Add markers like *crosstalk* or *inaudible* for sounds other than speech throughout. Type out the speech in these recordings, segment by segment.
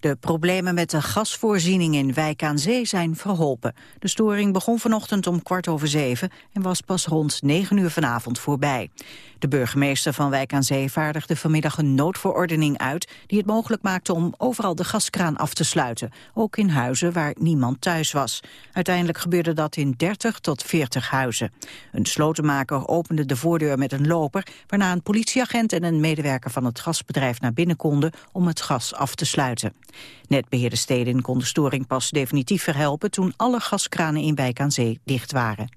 De problemen met de gasvoorziening in Wijk aan Zee zijn verholpen. De storing begon vanochtend om kwart over zeven en was pas rond negen uur vanavond voorbij. De burgemeester van Wijk aan Zee vaardigde vanmiddag een noodverordening uit... die het mogelijk maakte om overal de gaskraan af te sluiten. Ook in huizen waar niemand thuis was. Uiteindelijk gebeurde dat in 30 tot 40 huizen. Een slotenmaker opende de voordeur met een loper... waarna een politieagent en een medewerker van het gasbedrijf naar binnen konden... om het gas af te sluiten. Netbeheerde steden kon de storing pas definitief verhelpen... toen alle gaskranen in Wijk aan Zee dicht waren.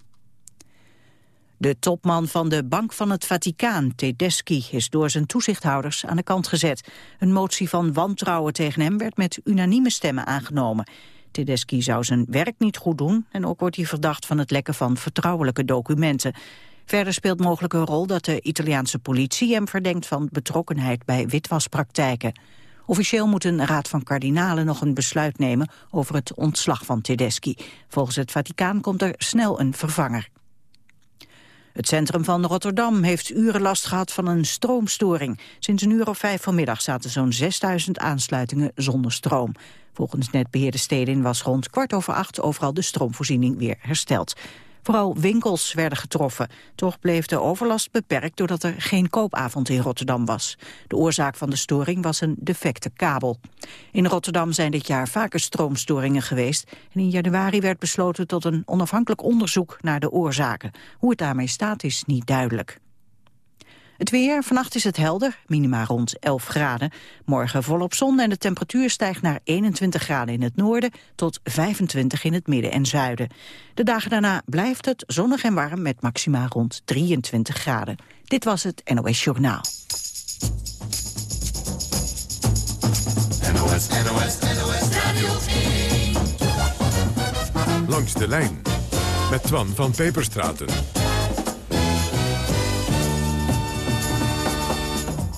De topman van de Bank van het Vaticaan, Tedeschi, is door zijn toezichthouders aan de kant gezet. Een motie van wantrouwen tegen hem werd met unanieme stemmen aangenomen. Tedeschi zou zijn werk niet goed doen en ook wordt hij verdacht van het lekken van vertrouwelijke documenten. Verder speelt mogelijk een rol dat de Italiaanse politie hem verdenkt van betrokkenheid bij witwaspraktijken. Officieel moet een raad van kardinalen nog een besluit nemen over het ontslag van Tedeschi. Volgens het Vaticaan komt er snel een vervanger. Het centrum van Rotterdam heeft uren last gehad van een stroomstoring. Sinds een uur of vijf vanmiddag zaten zo'n 6000 aansluitingen zonder stroom. Volgens netbeheerde steden was rond kwart over acht overal de stroomvoorziening weer hersteld. Vooral winkels werden getroffen. Toch bleef de overlast beperkt doordat er geen koopavond in Rotterdam was. De oorzaak van de storing was een defecte kabel. In Rotterdam zijn dit jaar vaker stroomstoringen geweest... en in januari werd besloten tot een onafhankelijk onderzoek naar de oorzaken. Hoe het daarmee staat is niet duidelijk. Het weer, vannacht is het helder, minima rond 11 graden. Morgen volop zon en de temperatuur stijgt naar 21 graden in het noorden... tot 25 in het midden en zuiden. De dagen daarna blijft het zonnig en warm met maxima rond 23 graden. Dit was het NOS Journaal. NOS, NOS, NOS Radio 1. Langs de lijn met Twan van Peperstraten.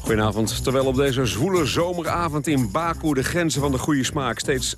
Goedenavond. Terwijl op deze zwoele zomeravond in Baku de grenzen van de goede smaak steeds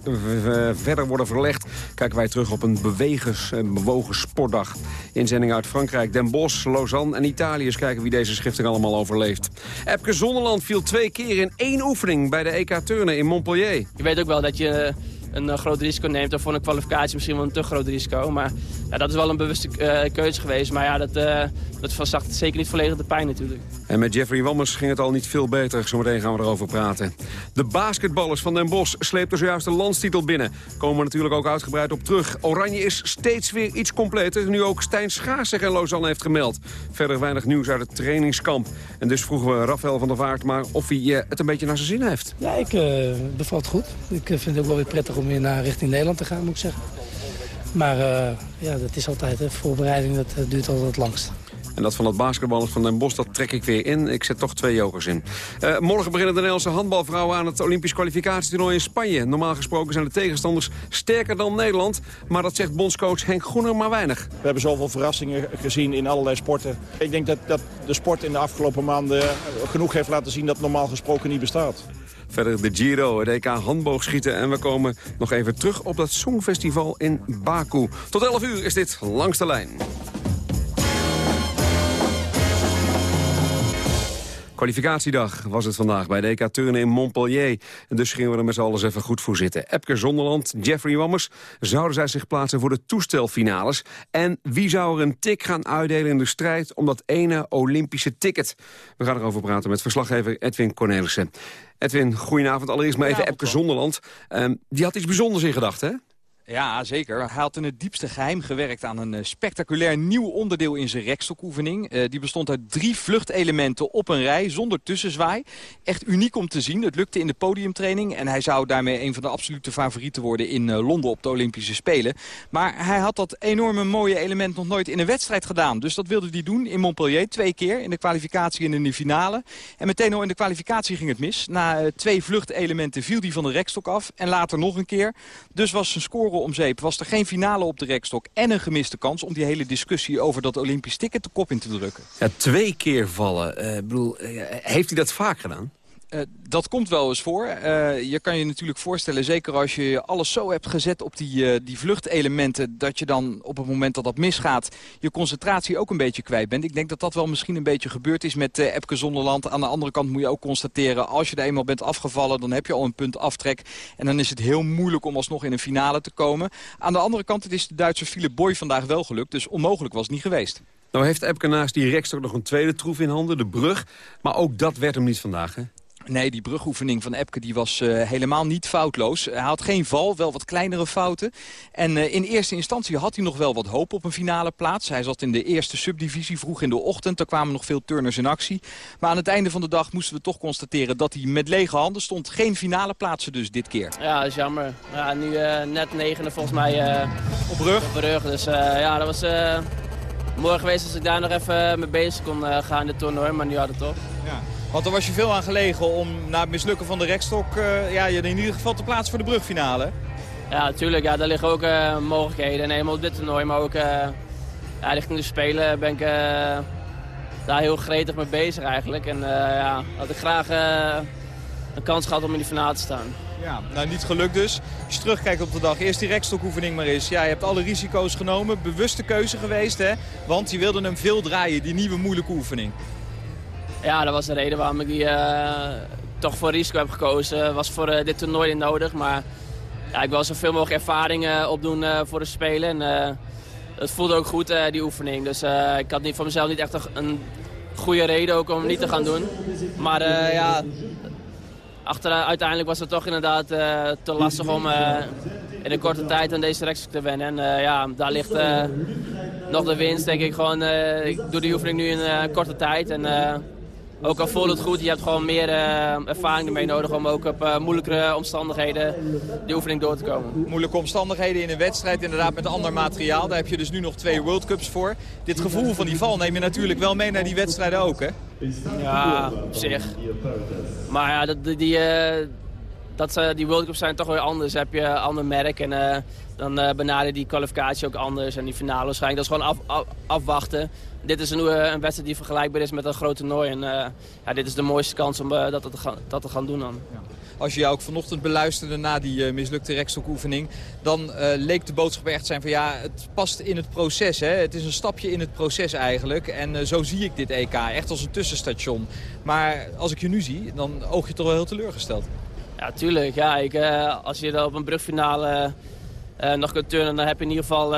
verder worden verlegd, kijken wij terug op een bewegens, en bewogen sportdag. Inzending uit Frankrijk, Den Bosch, Lausanne en Italië. Eens kijken wie deze schifting allemaal overleeft. Epke Zonderland viel twee keer in één oefening bij de EK Turnen in Montpellier. Je weet ook wel dat je een uh, groot risico neemt. Of voor een kwalificatie misschien wel een te groot risico. Maar ja, dat is wel een bewuste uh, keuze geweest. Maar ja, dat, uh, dat verzacht zeker niet volledig de pijn natuurlijk. En met Jeffrey Wammers ging het al niet veel beter. Zometeen gaan we erover praten. De basketballers van Den Bosch sleepten zojuist de landstitel binnen. Komen we natuurlijk ook uitgebreid op terug. Oranje is steeds weer iets completer. Nu ook Stijn Schaars zich in Lausanne heeft gemeld. Verder weinig nieuws uit het trainingskamp. En dus vroegen we Rafael van der Vaart maar of hij het een beetje naar zijn zin heeft. Ja, ik uh, bevalt goed. Ik vind het ook wel weer prettig om weer naar richting Nederland te gaan, moet ik zeggen. Maar uh, ja, dat is altijd, hè, voorbereiding dat uh, duurt altijd het langst. En dat van het basketballers van Den Bosch, dat trek ik weer in. Ik zet toch twee jokers in. Uh, morgen beginnen de Nederlandse handbalvrouwen aan het Olympisch kwalificatietoernooi in Spanje. Normaal gesproken zijn de tegenstanders sterker dan Nederland. Maar dat zegt bondscoach Henk Groener maar weinig. We hebben zoveel verrassingen gezien in allerlei sporten. Ik denk dat, dat de sport in de afgelopen maanden genoeg heeft laten zien dat normaal gesproken niet bestaat. Verder de Giro, het EK handboogschieten. En we komen nog even terug op dat Songfestival in Baku. Tot 11 uur is dit Langs de Lijn. Kwalificatiedag was het vandaag bij de EK Turnen in Montpellier. En dus gingen we er met z'n allen even goed voor zitten. Epke Zonderland, Jeffrey Wammers, zouden zij zich plaatsen voor de toestelfinales? En wie zou er een tik gaan uitdelen in de strijd om dat ene Olympische ticket? We gaan erover praten met verslaggever Edwin Cornelissen. Edwin, goedenavond. Allereerst maar even Epke Zonderland. Um, die had iets bijzonders in gedachten, hè? Ja, zeker. Hij had in het diepste geheim gewerkt aan een uh, spectaculair nieuw onderdeel in zijn rekstokoefening. Uh, die bestond uit drie vluchtelementen op een rij, zonder tussenzwaai. Echt uniek om te zien. Het lukte in de podiumtraining en hij zou daarmee een van de absolute favorieten worden in uh, Londen op de Olympische Spelen. Maar hij had dat enorme mooie element nog nooit in een wedstrijd gedaan. Dus dat wilde hij doen in Montpellier, twee keer, in de kwalificatie en in de finale. En meteen al in de kwalificatie ging het mis. Na twee vluchtelementen viel hij van de rekstok af en later nog een keer. Dus was zijn score om zeep. Was er geen finale op de rekstok en een gemiste kans... om die hele discussie over dat Olympisch ticket de kop in te drukken. Ja, twee keer vallen. Uh, bedoel, uh, heeft hij dat vaak gedaan? Uh, dat komt wel eens voor. Uh, je kan je natuurlijk voorstellen, zeker als je alles zo hebt gezet op die, uh, die vluchtelementen... dat je dan op het moment dat dat misgaat je concentratie ook een beetje kwijt bent. Ik denk dat dat wel misschien een beetje gebeurd is met Epke Zonderland. Aan de andere kant moet je ook constateren, als je er eenmaal bent afgevallen... dan heb je al een punt aftrek. En dan is het heel moeilijk om alsnog in een finale te komen. Aan de andere kant, het is de Duitse Philip Boy vandaag wel gelukt. Dus onmogelijk was het niet geweest. Nou heeft Epke naast die rekstok nog een tweede troef in handen, de brug. Maar ook dat werd hem niet vandaag, hè? Nee, die brugoefening van Epke die was uh, helemaal niet foutloos. Hij had geen val, wel wat kleinere fouten. En uh, in eerste instantie had hij nog wel wat hoop op een finale plaats. Hij zat in de eerste subdivisie vroeg in de ochtend. Er kwamen nog veel turners in actie. Maar aan het einde van de dag moesten we toch constateren dat hij met lege handen stond. Geen finale plaatsen dus dit keer. Ja, dat is jammer. Ja, nu uh, net negende volgens mij op brug. Op brug. Dus ja, dat was mooi geweest als ik daar nog even mee bezig kon gaan in het toernooi. Maar nu had het toch. Ja. Want er was je veel aan gelegen om na het mislukken van de rekstok... Uh, ja, je in ieder geval te plaatsen voor de brugfinale. Ja, natuurlijk. Ja, daar liggen ook uh, mogelijkheden. En helemaal op dit toernooi, maar ook uh, ja, richting de Spelen ben ik daar heel gretig mee bezig eigenlijk. En ja, had ik graag een kans gehad om in die finale te staan. Ja, nou niet gelukt dus. Als je terugkijkt op de dag, eerst die rekstokoefening maar eens. Ja, je hebt alle risico's genomen, bewuste keuze geweest hè. Want je wilde hem veel draaien, die nieuwe moeilijke oefening. Ja, dat was de reden waarom ik die uh, toch voor risico heb gekozen. was voor uh, dit toernooi niet nodig, maar ja, ik wil zoveel mogelijk ervaringen opdoen uh, voor de Spelen. En, het voelde ook goed, die oefening. Dus ik had niet voor mezelf niet echt een goede reden om het niet te gaan doen. Maar ja, achter, uiteindelijk was het toch inderdaad te lastig om in een korte tijd aan deze rechtstuk te wennen. En ja, daar ligt nog de winst, denk ik. Gewoon, ik doe die oefening nu in korte tijd. En, ook al voelt het goed, je hebt gewoon meer uh, ervaring ermee nodig om ook op uh, moeilijkere omstandigheden die oefening door te komen. Moeilijke omstandigheden in een wedstrijd, inderdaad met ander materiaal. Daar heb je dus nu nog twee World Cups voor. Dit gevoel van die val neem je natuurlijk wel mee naar die wedstrijden ook, hè? Ja, op zich. Maar ja, dat, die, die, uh, dat, die World Cups zijn toch weer anders. Dan heb je een ander merk en dan benader die kwalificatie ook anders. En die finale waarschijnlijk. Dat is gewoon af, af, afwachten dit is een, eh, een, wedstrijd die vergelijkbaar is met een groot toernooi. En uh, ja, dit is de mooiste kans om uh, dat, te gaan, dat te gaan doen dan. Ja. Als je jou ook vanochtend beluisterde na die mislukte rekstokoefening... dan leek de boodschap echt zijn van ja, het past in het proces. Hè? Het is een stapje in het proces eigenlijk. En zo zie ik dit EK, echt als een tussenstation. Maar als ik je nu zie, dan oog je toch wel heel teleurgesteld. Ja, tuurlijk. Ja, ik, als je er op een brugfinale nog kunt turnen, dan heb je in ieder geval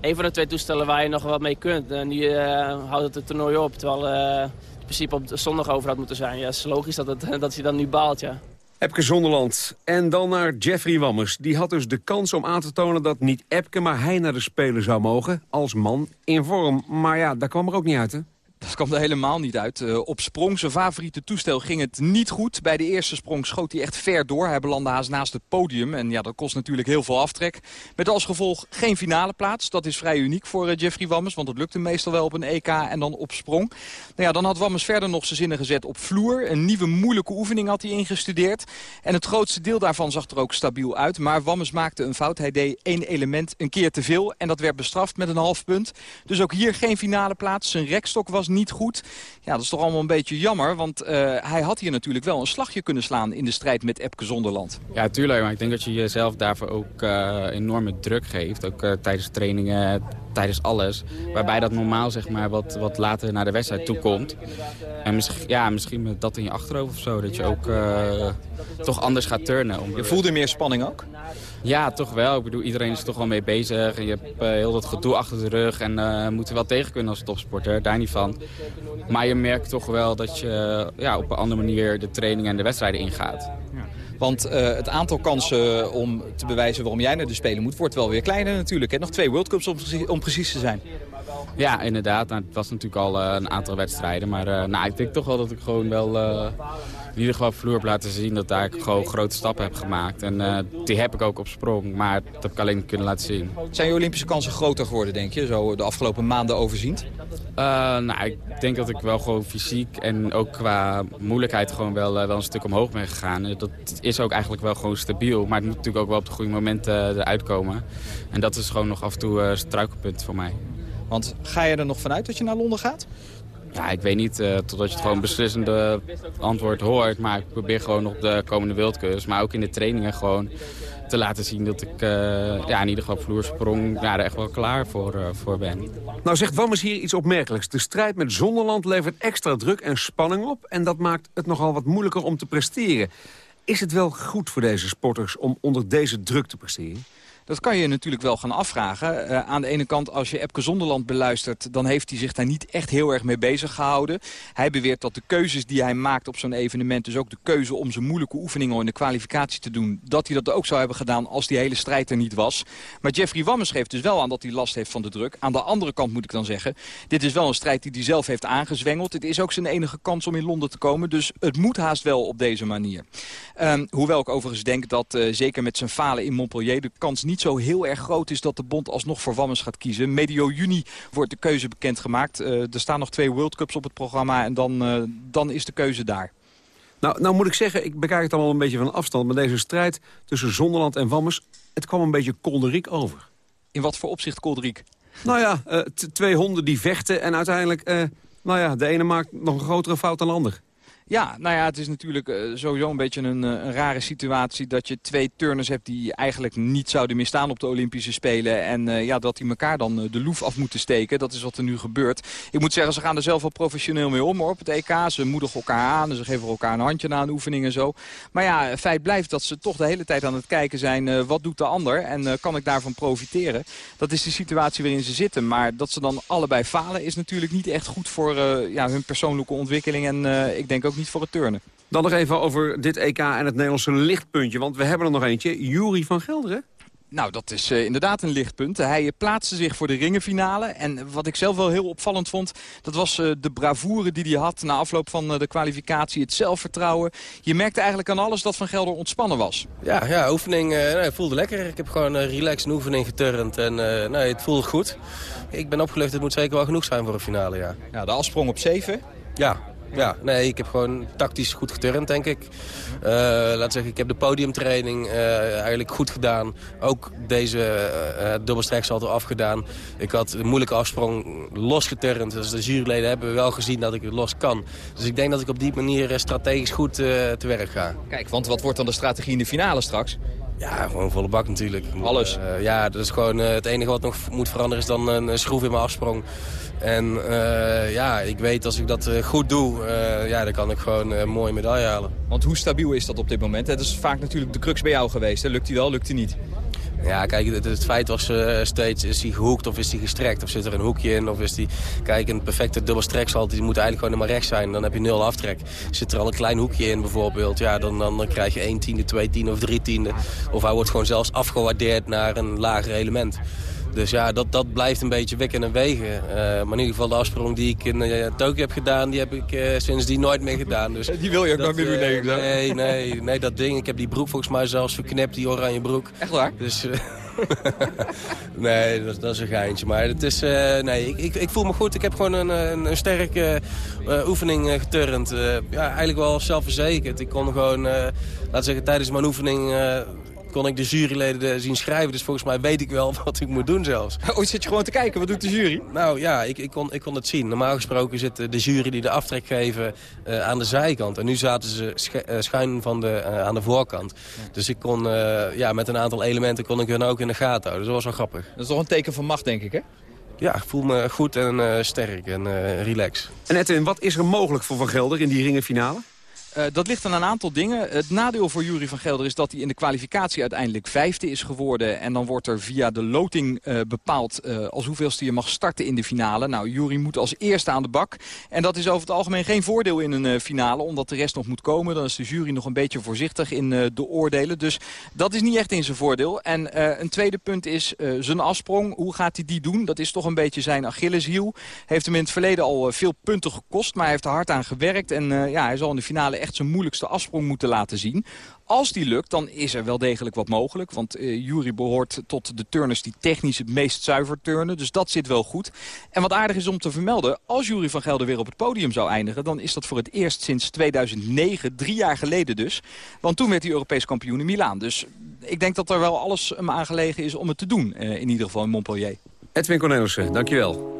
een van de twee toestellen waar je nog wat mee kunt. En die uh, houdt het, toernooi op, terwijl uh, in principe op zondag over had moeten zijn. Ja, het is logisch dat, het, *laughs* dat hij dan nu baalt, ja. Epke Zonderland. En dan naar Jeffrey Wammers. Die had dus de kans om aan te tonen dat niet Epke, maar hij naar de Spelen zou mogen. Als man in vorm. Maar ja, daar kwam er ook niet uit, hè? Dat kwam er helemaal niet uit. Uh, op sprong, zijn favoriete toestel, ging het niet goed. Bij de eerste sprong schoot hij echt ver door. Hij belandde haast naast het podium. En ja, dat kost natuurlijk heel veel aftrek. Met als gevolg geen finale plaats. Dat is vrij uniek voor uh, Jeffrey Wammers. Want het lukte meestal wel op een EK en dan op sprong. Nou ja, dan had Wammers verder nog zijn zinnen gezet op vloer. Een nieuwe moeilijke oefening had hij ingestudeerd. En het grootste deel daarvan zag er ook stabiel uit. Maar Wammers maakte een fout. Hij deed één element een keer te veel. En dat werd bestraft met een half punt. Dus ook hier geen finale plaats. Zijn rekstok was niet goed. Ja, dat is toch allemaal een beetje jammer. Want uh, hij had hier natuurlijk wel een slagje kunnen slaan in de strijd met Epke Zonderland. Ja, tuurlijk. Maar ik denk dat je jezelf daarvoor ook uh, enorme druk geeft. Ook uh, tijdens trainingen, tijdens alles. Waarbij dat normaal zeg maar wat, wat later naar de wedstrijd toe komt. En misschien, ja, misschien met dat in je achterhoofd of zo. Dat je ook toch anders gaat turnen. Je voelde meer spanning ook? Ja, toch wel. Ik bedoel, iedereen is toch wel mee bezig. En je hebt uh, heel dat gedoe achter de rug. En uh, moet er wel tegen kunnen als topsporter, daar niet van. Maar je merkt toch wel dat je ja, op een andere manier de training en de wedstrijden ingaat. Want het aantal kansen om te bewijzen waarom jij naar de Spelen moet... wordt wel weer kleiner natuurlijk. Hè? Nog twee World Cups om precies te zijn. Ja, inderdaad. Nou, het was natuurlijk al een aantal wedstrijden. Maar nou, ik denk toch wel dat ik gewoon wel in ieder geval op vloer heb laten zien dat daar ik gewoon grote stappen heb gemaakt. En die heb ik ook op sprong, maar dat heb ik alleen kunnen laten zien. Zijn je Olympische kansen groter geworden, denk je, zo de afgelopen maanden overziend? Nou, ik denk dat ik wel gewoon fysiek en ook qua moeilijkheid gewoon wel, wel een stuk omhoog ben gegaan. Dat is ook eigenlijk wel gewoon stabiel, maar het moet natuurlijk ook wel op de goede momenten eruit komen. En dat is gewoon nog af en toe een struikelpunt voor mij. Want ga je er nog vanuit dat je naar Londen gaat? Ja, ik weet niet, uh, totdat je het gewoon beslissende antwoord hoort. Maar ik probeer gewoon op de komende wildkust, maar ook in de trainingen gewoon te laten zien dat ik uh, ja, in ieder geval vloersprong ja, er echt wel klaar voor, uh, voor ben. Nou zegt Wammers hier iets opmerkelijks. De strijd met Zonderland levert extra druk en spanning op... en dat maakt het nogal wat moeilijker om te presteren. Is het wel goed voor deze sporters om onder deze druk te presteren? Dat kan je natuurlijk wel gaan afvragen. Uh, aan de ene kant, als je Epke Zonderland beluistert... dan heeft hij zich daar niet echt heel erg mee bezig gehouden. Hij beweert dat de keuzes die hij maakt op zo'n evenement... dus ook de keuze om zijn moeilijke oefeningen in de kwalificatie te doen... dat hij dat ook zou hebben gedaan als die hele strijd er niet was. Maar Jeffrey Wammers geeft dus wel aan dat hij last heeft van de druk. Aan de andere kant moet ik dan zeggen... dit is wel een strijd die hij zelf heeft aangezwengeld. Het is ook zijn enige kans om in Londen te komen. Dus het moet haast wel op deze manier. Um, hoewel ik overigens denk dat uh, zeker met zijn falen in Montpellier... de kans niet zo heel erg groot is dat de bond alsnog voor Wammers gaat kiezen. Medio juni wordt de keuze bekendgemaakt. Uh, er staan nog twee World Cups op het programma en dan, uh, dan is de keuze daar. Nou, nou moet ik zeggen, ik bekijk het allemaal een beetje van afstand... maar deze strijd tussen Zonderland en Wammers, het kwam een beetje kolderiek over. In wat voor opzicht kolderiek? Nou ja, uh, twee honden die vechten en uiteindelijk... nou ja, de ene maakt nog een grotere fout dan de ander. Ja, nou ja, het is natuurlijk uh, sowieso een beetje een, uh, een, rare situatie... dat je twee turners hebt die eigenlijk niet zouden meer staan op de Olympische Spelen. En uh, ja, dat die elkaar dan de loef af moeten steken. Dat is wat er nu gebeurt. Ik moet zeggen, ze gaan er zelf wel professioneel mee om hoor, op het EK. Ze moedigen elkaar aan, ze geven elkaar een handje na een oefening en zo. Maar ja, feit blijft dat ze toch de hele tijd aan het kijken zijn... wat doet de ander en kan ik daarvan profiteren? Dat is de situatie waarin ze zitten. Maar dat ze dan allebei falen is natuurlijk niet echt goed voor ja, hun persoonlijke ontwikkeling. En ik denk ook niet voor het turnen. Dan nog even over dit EK en het Nederlandse lichtpuntje. Want we hebben er nog eentje. Jury van Gelderen. Nou, dat is uh, inderdaad een lichtpunt. Hij plaatste zich voor de ringenfinale. En wat ik zelf wel heel opvallend vond... dat was uh, de bravoure die hij had na afloop van uh, de kwalificatie. Het zelfvertrouwen. Je merkte eigenlijk aan alles dat Van Gelder ontspannen was. Ja, ja oefening nou, voelde lekker. Ik heb gewoon een relaxed oefening geturnd. En nou, het voelde goed. Ik ben opgelucht. Het moet zeker wel genoeg zijn voor een finale, ja. Ja, de afsprong op 7. Ja, ja, nee, ik heb gewoon tactisch goed geturnd, denk ik. Uh, laat zeggen, ik heb de podiumtraining uh, eigenlijk goed gedaan. Ook deze uh, dubbelstreksalto afgedaan. Ik had een moeilijke afsprong losgeturnd. Dus de juryleden hebben wel gezien dat ik het los kan. Dus ik denk dat ik op die manier strategisch goed te werk ga. Kijk, want wat wordt dan de strategie in de finale straks? Ja, gewoon volle bak natuurlijk. Alles? Ja, dat is gewoon het enige wat nog moet veranderen is dan een schroef in mijn afsprong. En uh, ja, ik weet als ik dat goed doe, ja, dan kan ik gewoon een mooie medaille halen. Want hoe stabiel is dat op dit moment? Het is vaak natuurlijk de crux bij jou geweest. Hè? Lukt hij wel, lukt hij niet? Ja, kijk, het, het feit was uh, steeds, is hij gehoekt of is hij gestrekt? Of zit er een hoekje in? Of is hij, kijk, een perfecte dubbelstreksalto, die moet eigenlijk gewoon helemaal rechts zijn. Dan heb je nul aftrek. Zit er al een klein hoekje in bijvoorbeeld, ja, dan, dan, dan krijg je 1 tiende, 2 tiende of 3 tiende. Of hij wordt gewoon zelfs afgewaardeerd naar een lager element. Dus ja, dat, dat blijft een beetje wikken en wegen. Uh, maar in ieder geval de afsprong die ik in uh, Tokio heb gedaan, die heb ik uh, sindsdien nooit meer gedaan. Dus *laughs* die wil je ook dat, nooit meer doen, denk ik. Nee, nee, nee, dat ding. Ik heb die broek volgens mij zelfs verknipt, die oranje broek. Echt waar? Dus... *laughs* nee, dat, dat, is een geintje. Maar het is, uh, nee, ik, ik, ik, voel me goed. Ik heb gewoon een, een, een sterke uh, oefening uh, geturnd. ja, eigenlijk wel zelfverzekerd. Ik kon gewoon, laten zeggen, tijdens mijn oefening kon ik de juryleden zien schrijven. Dus volgens mij weet ik wel *laughs* wat ik moet doen zelfs. *laughs* Oh, zit je gewoon te kijken? Wat doet de jury? Nou ja, ik, ik, kon, ik kon het zien. Normaal gesproken zit de jury die de aftrek geven uh, aan de zijkant. En nu zaten ze schuin van de, uh, aan de voorkant. Dus ik kon uh, ja, met een aantal elementen kon ik hun ook in de gaten houden. Dus dat was wel grappig. Dat is toch een teken van macht, denk ik, hè? Ja, ik voel me goed en sterk en relax. En Edwin, wat is er mogelijk voor Van Gelder in die ringenfinale? Uh, dat ligt aan een aantal dingen. Het nadeel voor Jury van Gelder is dat hij in de kwalificatie uiteindelijk vijfde is geworden. En dan wordt er via de loting uh, bepaald uh, als hoeveelste je mag starten in de finale. Nou, Jury moet als eerste aan de bak. En dat is over het algemeen geen voordeel in een finale, omdat de rest nog moet komen. Dan is de jury nog een beetje voorzichtig in de oordelen. Dus dat is niet echt in zijn voordeel. En een tweede punt is zijn afsprong. Hoe gaat hij die doen? Dat is toch een beetje zijn Achilleshiel. Heeft hem in het verleden al veel punten gekost, maar hij heeft er hard aan gewerkt. En ja, hij zal in de finale echt zijn moeilijkste afsprong moeten laten zien. Als die lukt, dan is er wel degelijk wat mogelijk. Want uh, Jury behoort tot de turners die technisch het meest zuiver turnen. Dus dat zit wel goed. En wat aardig is om te vermelden, als Jury van Gelder weer op het podium zou eindigen... dan is dat voor het eerst sinds 2009, drie jaar geleden dus. Want toen werd hij Europees kampioen in Milaan. Dus ik denk dat er wel alles hem aangelegen is om het te doen. Uh, in ieder geval in Montpellier. Edwin Cornelissen, dankjewel.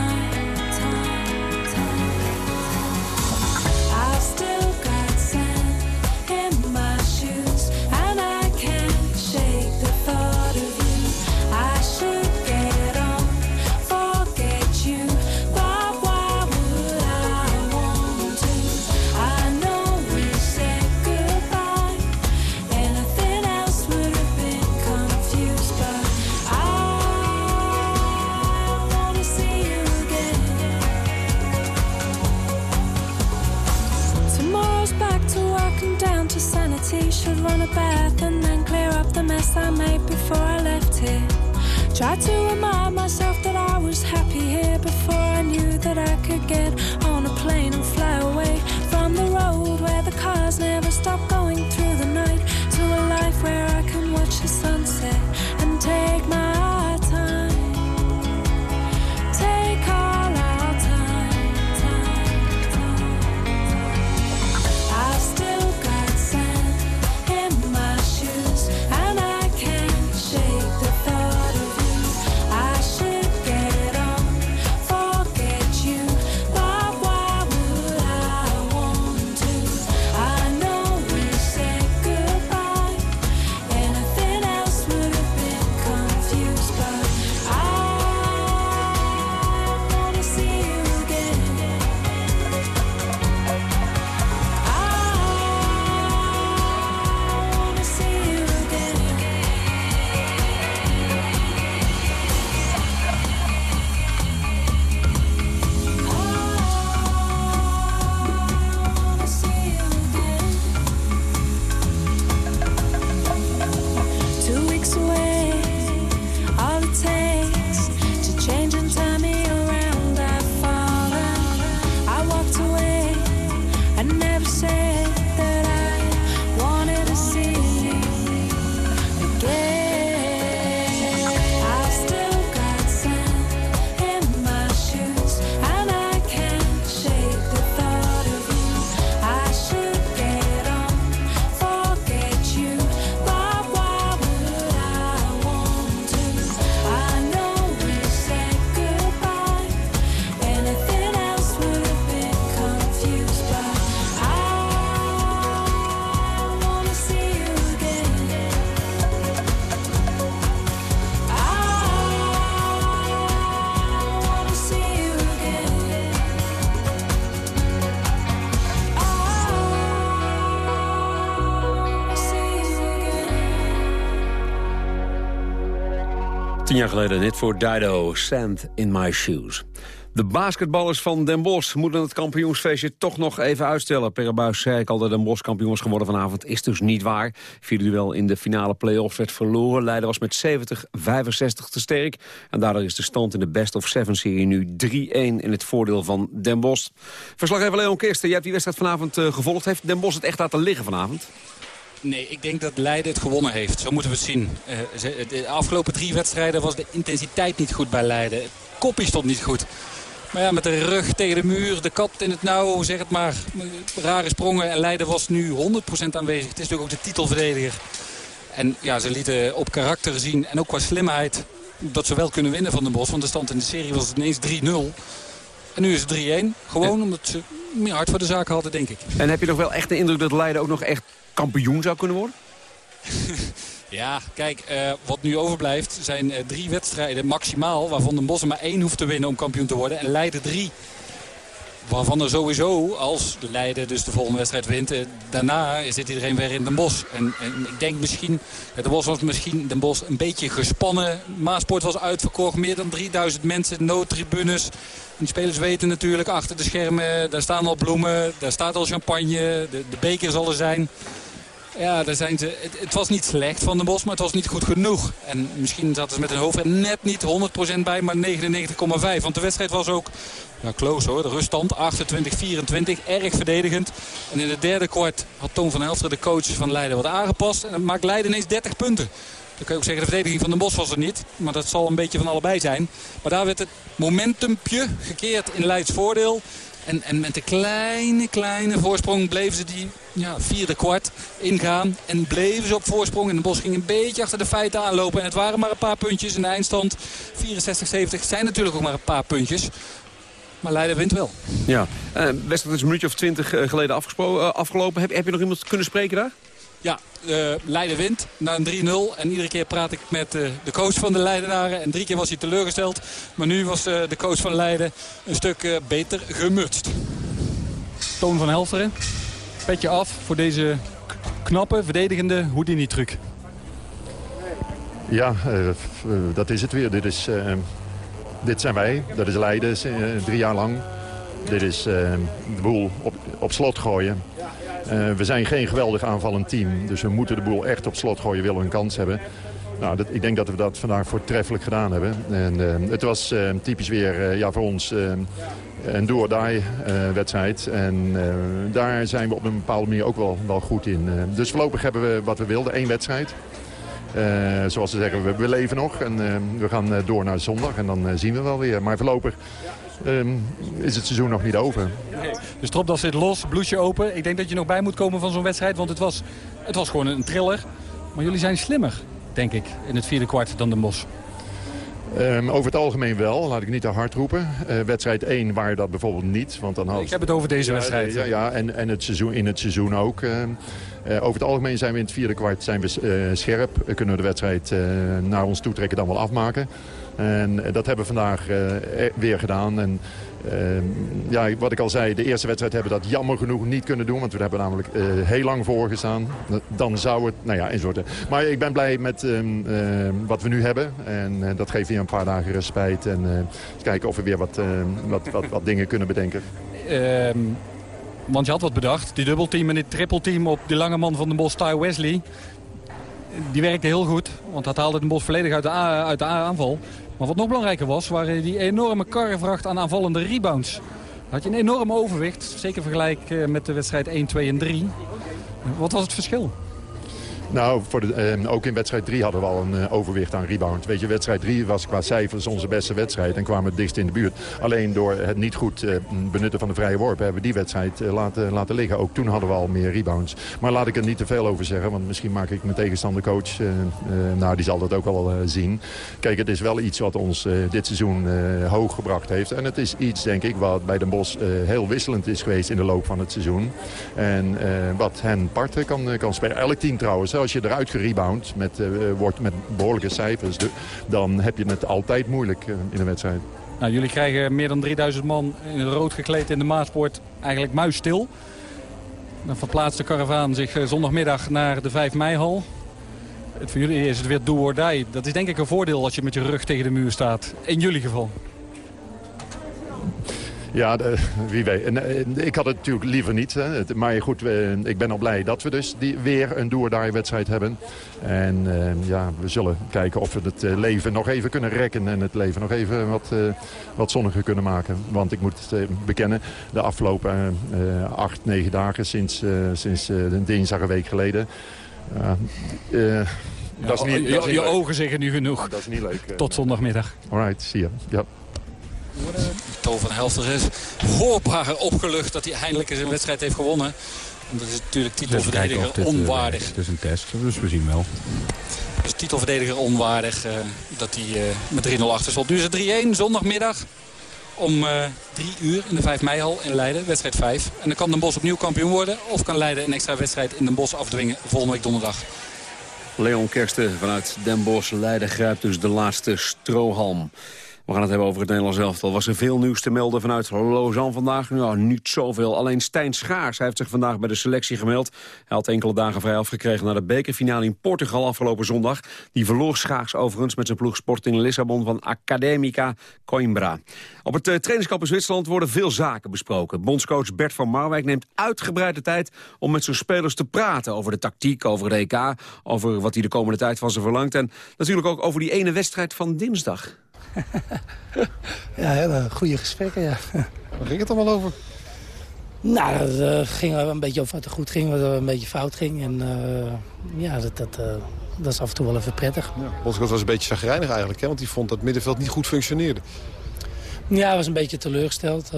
Bath and then clear up the mess I made before I left here. Try to remind myself that I was happy here before I knew that I could get on a plane jaar geleden, net voor Dido, Sand in My Shoes. De basketballers van Den Bosch moeten het kampioensfeestje toch nog even uitstellen. Per Buis zei ik al dat Den Bosch kampioen was geworden vanavond. Is dus niet waar. Vierde duel in de finale play-offs werd verloren. Leiden was met 70-65 te sterk. En daardoor is de stand in de best of seven serie nu 3-1 in het voordeel van Den Bosch. Verslaggever Leon Kirsten, jij hebt die wedstrijd vanavond eh, gevolgd. Heeft Den Bosch het echt laten liggen vanavond? Nee, ik denk dat Leiden het gewonnen heeft. Zo moeten we het zien. Eh, de afgelopen drie wedstrijden was de intensiteit niet goed bij Leiden. Het koppie stond niet goed. Maar ja, met de rug tegen de muur, de kat in het nauw, zeg het maar. Rare sprongen en Leiden was nu 100% aanwezig. Het is natuurlijk ook de titelverdediger. En ja, ze lieten op karakter zien en ook qua slimheid dat ze wel kunnen winnen van de Bos. Want de stand in de serie was ineens 3-0. En nu is het 3-1. Gewoon omdat ze meer hard voor de zaken hadden, denk ik. En heb je nog wel echt de indruk dat Leiden ook nog echt kampioen zou kunnen worden? *laughs* Ja, kijk, eh, wat nu overblijft zijn eh, drie wedstrijden maximaal... waarvan de Bos er maar één hoeft te winnen om kampioen te worden. En Leiden drie. Waarvan er sowieso, als Leiden dus de volgende wedstrijd wint... eh, daarna zit iedereen weer in Den Bosch. En, en ik denk misschien, de Bos was misschien Den Bosch een beetje gespannen. Maasport was uitverkocht, meer dan 3000 mensen, noodtribunes. De spelers weten natuurlijk, achter de schermen, daar staan al bloemen... daar staat al champagne, de, de beker zal er zijn... Ja, daar zijn ze, het, was niet slecht van de Bos, maar het was niet goed genoeg. En misschien zaten ze met hun hoofd er net niet 100% bij, maar 99,5. Want de wedstrijd was ook ja, close hoor. De ruststand 28-24, erg verdedigend. En in het derde kwart had Toon van Helfteren, de coach van Leiden, wat aangepast. En maakt Leiden ineens 30 punten. Dan kun je ook zeggen, de verdediging van de Bos was er niet. Maar dat zal een beetje van allebei zijn. Maar daar werd het momentumpje gekeerd in Leids voordeel. En, en met een kleine, kleine voorsprong bleven ze die ja, vierde kwart ingaan. En bleven ze op voorsprong. En de Bos ging een beetje achter de feiten aanlopen. En het waren maar een paar puntjes. in de eindstand 64-70 zijn natuurlijk ook maar een paar puntjes. Maar Leiden wint wel. Ja, uh, wedstrijd is een minuutje of twintig eh, geleden uh, afgelopen. Heb, heb je nog iemand kunnen spreken daar? Ja, uh, Leiden wint na een 3-0. En iedere keer praat ik met uh, de coach van de Leidenaren. En drie keer was hij teleurgesteld. Maar nu was uh, de coach van Leiden een stuk beter gemutst. Toon van Helfteren, petje af voor deze knappe, verdedigende Houdini-truc. Ja, dat is het weer. Dit, is, dit zijn wij. Dat is Leiden, drie jaar lang. Dit is de boel op, op slot gooien. Uh, we zijn geen geweldig aanvallend team. Dus we moeten de boel echt op slot gooien, willen we een kans hebben. Nou, dat, ik denk dat we dat vandaag voortreffelijk gedaan hebben. En, uh, het was uh, typisch weer ja, voor ons een do-or-die wedstrijd. En daar zijn we op een bepaalde manier ook wel, wel goed in. dus voorlopig hebben we wat we wilden, één wedstrijd. zoals ze zeggen, we, we leven nog en we gaan door naar zondag en dan zien we wel weer. Maar voorlopig um, is het seizoen nog niet over. Nee. Dus Tropdas zit los, bloesje open. Ik denk dat je nog bij moet komen van zo'n wedstrijd, want het was, het was gewoon een thriller. Maar jullie zijn slimmer, denk ik, in het vierde kwart dan de Mos. Um, over het algemeen wel, laat ik niet te hard roepen. Uh, wedstrijd 1 waren dat bijvoorbeeld niet. Want dan had... Ik heb het over deze wedstrijd. Ja, ja en, en het seizoen, in het seizoen ook. Uh, uh, over het algemeen zijn we in het vierde kwart zijn we, scherp. We kunnen de wedstrijd naar ons toe trekken dan wel afmaken. En dat hebben we vandaag weer gedaan. En uh, ja, wat ik al zei, de eerste wedstrijd hebben we dat jammer genoeg niet kunnen doen. Want we hebben namelijk heel lang voorgestaan. Dan zou het, nou ja, inzorten. Maar ik ben blij met uh, wat we nu hebben. En eh, dat geeft weer een paar dagen respijt. En kijken of we weer wat, wat, wat, wat, dingen kunnen bedenken. Ehm, want je had wat bedacht. Die dubbelteam en dit trippelteam op die lange man van de Bos, Ty Wesley. Die werkte heel goed. Want dat haalde de Bos volledig uit de, uit de aanval. Maar wat nog belangrijker was, waren die enorme karrevracht aan aanvallende rebounds. had je een enorm overwicht, zeker vergelijk eh, met de wedstrijd 1, 2 en 3. Wat was het verschil? Nou, voor de, eh, ook in wedstrijd 3 hadden we al een uh, overwicht aan rebound. Weet je, wedstrijd 3 was qua cijfers onze beste wedstrijd en kwamen het dichtst in de buurt. Alleen door het niet goed uh, benutten van de vrije worp hebben we die wedstrijd laten, laten liggen. Ook toen hadden we al meer rebounds. Maar laat ik er niet te veel over zeggen, want misschien maak ik mijn tegenstander coach. nou, die zal dat ook wel zien. Kijk, het is wel iets wat ons dit seizoen hoog gebracht heeft. En het is iets, denk ik, wat bij Den Bosch heel wisselend is geweest in de loop van het seizoen. En wat hen parten kan, kan spelen. Elk team trouwens, als je eruit gerebound met, uh, wordt met behoorlijke cijfers... dan heb je het altijd moeilijk uh, in een wedstrijd. Nou, jullie krijgen meer dan 3000 man in rood gekleed in de Maaspoort eigenlijk muisstil. Dan verplaatst de karavaan zich eh, zondagmiddag naar de 5 meihal. Het, voor jullie is het weer do die. Dat is denk ik een voordeel als je met je rug tegen de muur staat. In jullie geval. Ja, de, wie weet. En, eh, ik had het natuurlijk liever niet. Hè. Maar goed, ik ben al blij dat we dus die, weer een do wedstrijd hebben. En uh, ja, we zullen kijken of we het eh, leven nog even kunnen rekken. En het leven nog even wat, uh, wat zonniger kunnen maken. Want ik moet bekennen, de afgelopen acht, negen dagen sinds, sinds de dinsdag een week geleden... dat is niet, dat is je, je ogen zeggen nu genoeg. Dat is niet leuk. Tot zondagmiddag. Alright, zie je. Ja. Toon van Helfter is hoorbaar opgelucht dat hij eindelijk eens een wedstrijd heeft gewonnen. dat is natuurlijk titelverdediger dit, onwaardig. Het is een test, dus we zien wel. Dus titelverdediger onwaardig uh, dat hij uh, met 3-0 achter stond. Nu is het 3-1, zondagmiddag om uh, eh, 3 uur in de 5 meihal in Leiden, wedstrijd 5. En dan kan Den Bosch opnieuw kampioen worden of kan Leiden een extra wedstrijd in Den Bosch afdwingen volgende week donderdag. Leon Kersten vanuit Den Bosch. Leiden grijpt dus de laatste strohalm. We gaan het hebben over het Nederlands elftal. Was er veel nieuws te melden vanuit Lausanne vandaag? Nou, niet zoveel. Alleen Stijn Schaars heeft zich vandaag bij de selectie gemeld. Hij had enkele dagen vrij afgekregen naar de bekerfinale in Portugal afgelopen zondag. Die verloor Schaars overigens met zijn ploeg Sporting Lissabon van Academica Coimbra. Op het uh, trainingskamp in Zwitserland worden veel zaken besproken. Bondscoach Bert van Marwijk neemt uitgebreide tijd om met zijn spelers te praten over de tactiek, over de EK, over wat hij de komende tijd van ze verlangt en natuurlijk ook over die ene wedstrijd van dinsdag. *laughs* ja, hele goede gesprekken, ja. Waar ging het allemaal over? Nou, het uh, ging een beetje over wat er goed ging, wat er een beetje fout ging. En uh, ja, dat, dat, uh, dat is af en toe wel even prettig. Ja, was een beetje zagrijnig eigenlijk, hè? want die vond dat het middenveld niet goed functioneerde. Ja, hij was een beetje teleurgesteld.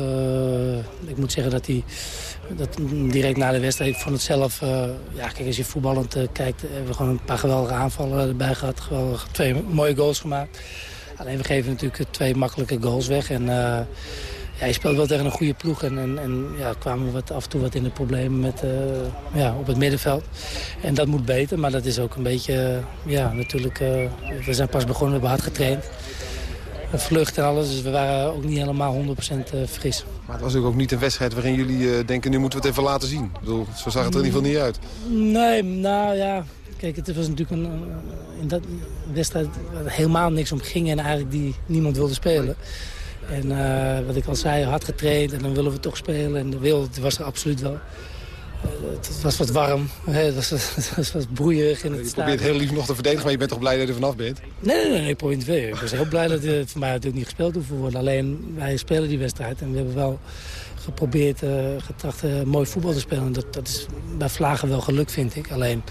ik moet zeggen dat hij dat direct na de wedstrijd van het zelf... ja, kijk, als je voetballend kijkt, hebben we gewoon een paar geweldige aanvallen erbij gehad. Geweldig, twee mooie goals gemaakt. Alleen we geven natuurlijk twee makkelijke goals weg. En uh, ja, je speelt wel tegen een goede ploeg. En, en, en ja, kwamen we wat, af en toe wat in de problemen met, uh, ja, op het middenveld. En dat moet beter, maar dat is ook een beetje... ja, natuurlijk, uh, we zijn pas begonnen, we hebben hard getraind. Vlucht en alles, dus we waren ook niet helemaal 100% fris. Maar het was ook niet een wedstrijd waarin jullie denken... nu moeten we het even laten zien. Ik bedoel, zo zag het er in ieder geval niet uit. Nee, nou ja, Kijk, het was natuurlijk een, in dat wedstrijd waar helemaal niks om ging en eigenlijk die niemand wilde spelen. En uh, wat ik al zei, hard getraind en dan willen we toch spelen. En de wil was er absoluut wel. Uh, het was wat warm, het was, *laughs* het was broeierig in het Je probeert heel lief nog te verdedigen, maar je bent toch blij dat je er vanaf bent? Nee, nee, nee, nee probeer niet Ik was heel blij dat het voor mij natuurlijk niet gespeeld hoeft te worden. Alleen wij spelen die wedstrijd en we hebben wel geprobeerd, uh, getracht mooi voetbal te spelen. Dat, dat is bij Vlagen wel gelukt, vind ik. Alleen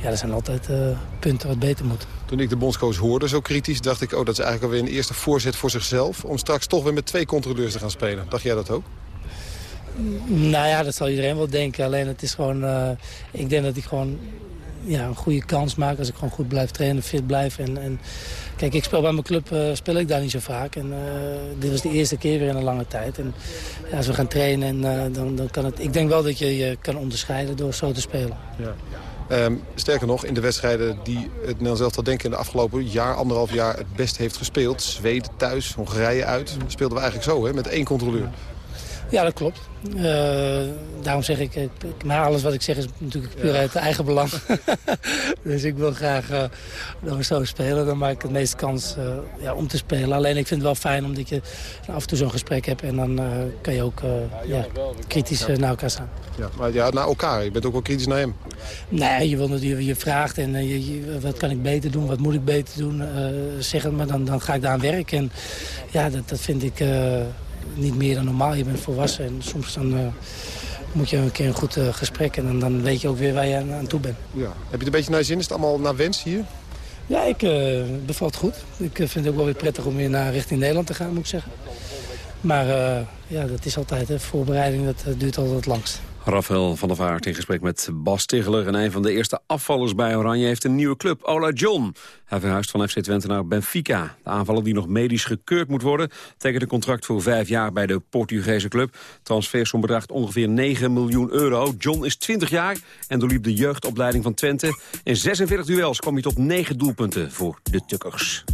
ja, er zijn altijd uh, punten wat beter moet. Toen ik de bondscoach hoorde zo kritisch, dacht ik... oh, dat is eigenlijk alweer een eerste voorzet voor zichzelf... om straks toch weer met twee controleurs te gaan spelen. Dacht jij dat ook? Nou ja, dat zal iedereen wel denken. Alleen het is gewoon... Uh, ik denk dat ik gewoon ja, een goede kans maak als ik gewoon goed blijf trainen, fit blijf. En, en kijk, ik speel bij mijn club, uh, speel ik daar niet zo vaak. En dit was de eerste keer weer in een lange tijd. En ja, als we gaan trainen, en, dan, dan kan het... Ik denk wel dat je je kan onderscheiden door zo te spelen. Ja. Um, sterker nog, in de wedstrijden die het Nederlands elftal denken in de afgelopen jaar, anderhalf jaar het best heeft gespeeld. Zweden thuis, Hongarije uit. Speelden we eigenlijk zo, hè, met één controleur. Ja, dat klopt. Uh, daarom zeg ik, ik, maar alles wat ik zeg is natuurlijk puur uit eigen belang. *laughs* dus ik wil graag uh, zo spelen. Dan maak ik het meeste kans uh, ja, om te spelen. Alleen ik vind het wel fijn omdat je af en toe zo'n gesprek hebt. En dan kan je ook ja, kritisch naar elkaar staan. Ja, maar ja, naar elkaar. Je bent ook wel kritisch naar hem. Nee, je, wil, je, je vraagt en je, je, wat kan ik beter doen, wat moet ik beter doen. zeg het maar, dan, dan ga ik daar aan werken. En ja, dat, dat vind ik niet meer dan normaal. Je bent volwassen en soms dan, uh, moet je een keer een goed uh, gesprek... en dan, dan, weet je ook weer waar je aan, aan, toe bent. Ja. Heb je het een beetje naar zin? Is het allemaal naar wens hier? Ja, ik uh, bevalt goed. Ik vind het ook wel weer prettig om weer naar richting Nederland te gaan, moet ik zeggen. Maar ja, dat is altijd, hè. voorbereiding dat duurt altijd het langst. Rafael van der Vaart in gesprek met Bas Tiggeler. En een van de eerste afvallers bij Oranje heeft een nieuwe club, Ola John. Hij verhuist van FC Twente naar Benfica. De aanvaller die nog medisch gekeurd moet worden... tekent een contract voor vijf jaar bij de Portugese club. Transfersom bedraagt ongeveer 9 miljoen euro. John is 20 jaar en doorliep de jeugdopleiding van Twente. In 46 duels kwam hij tot 9 doelpunten voor de Tukkers.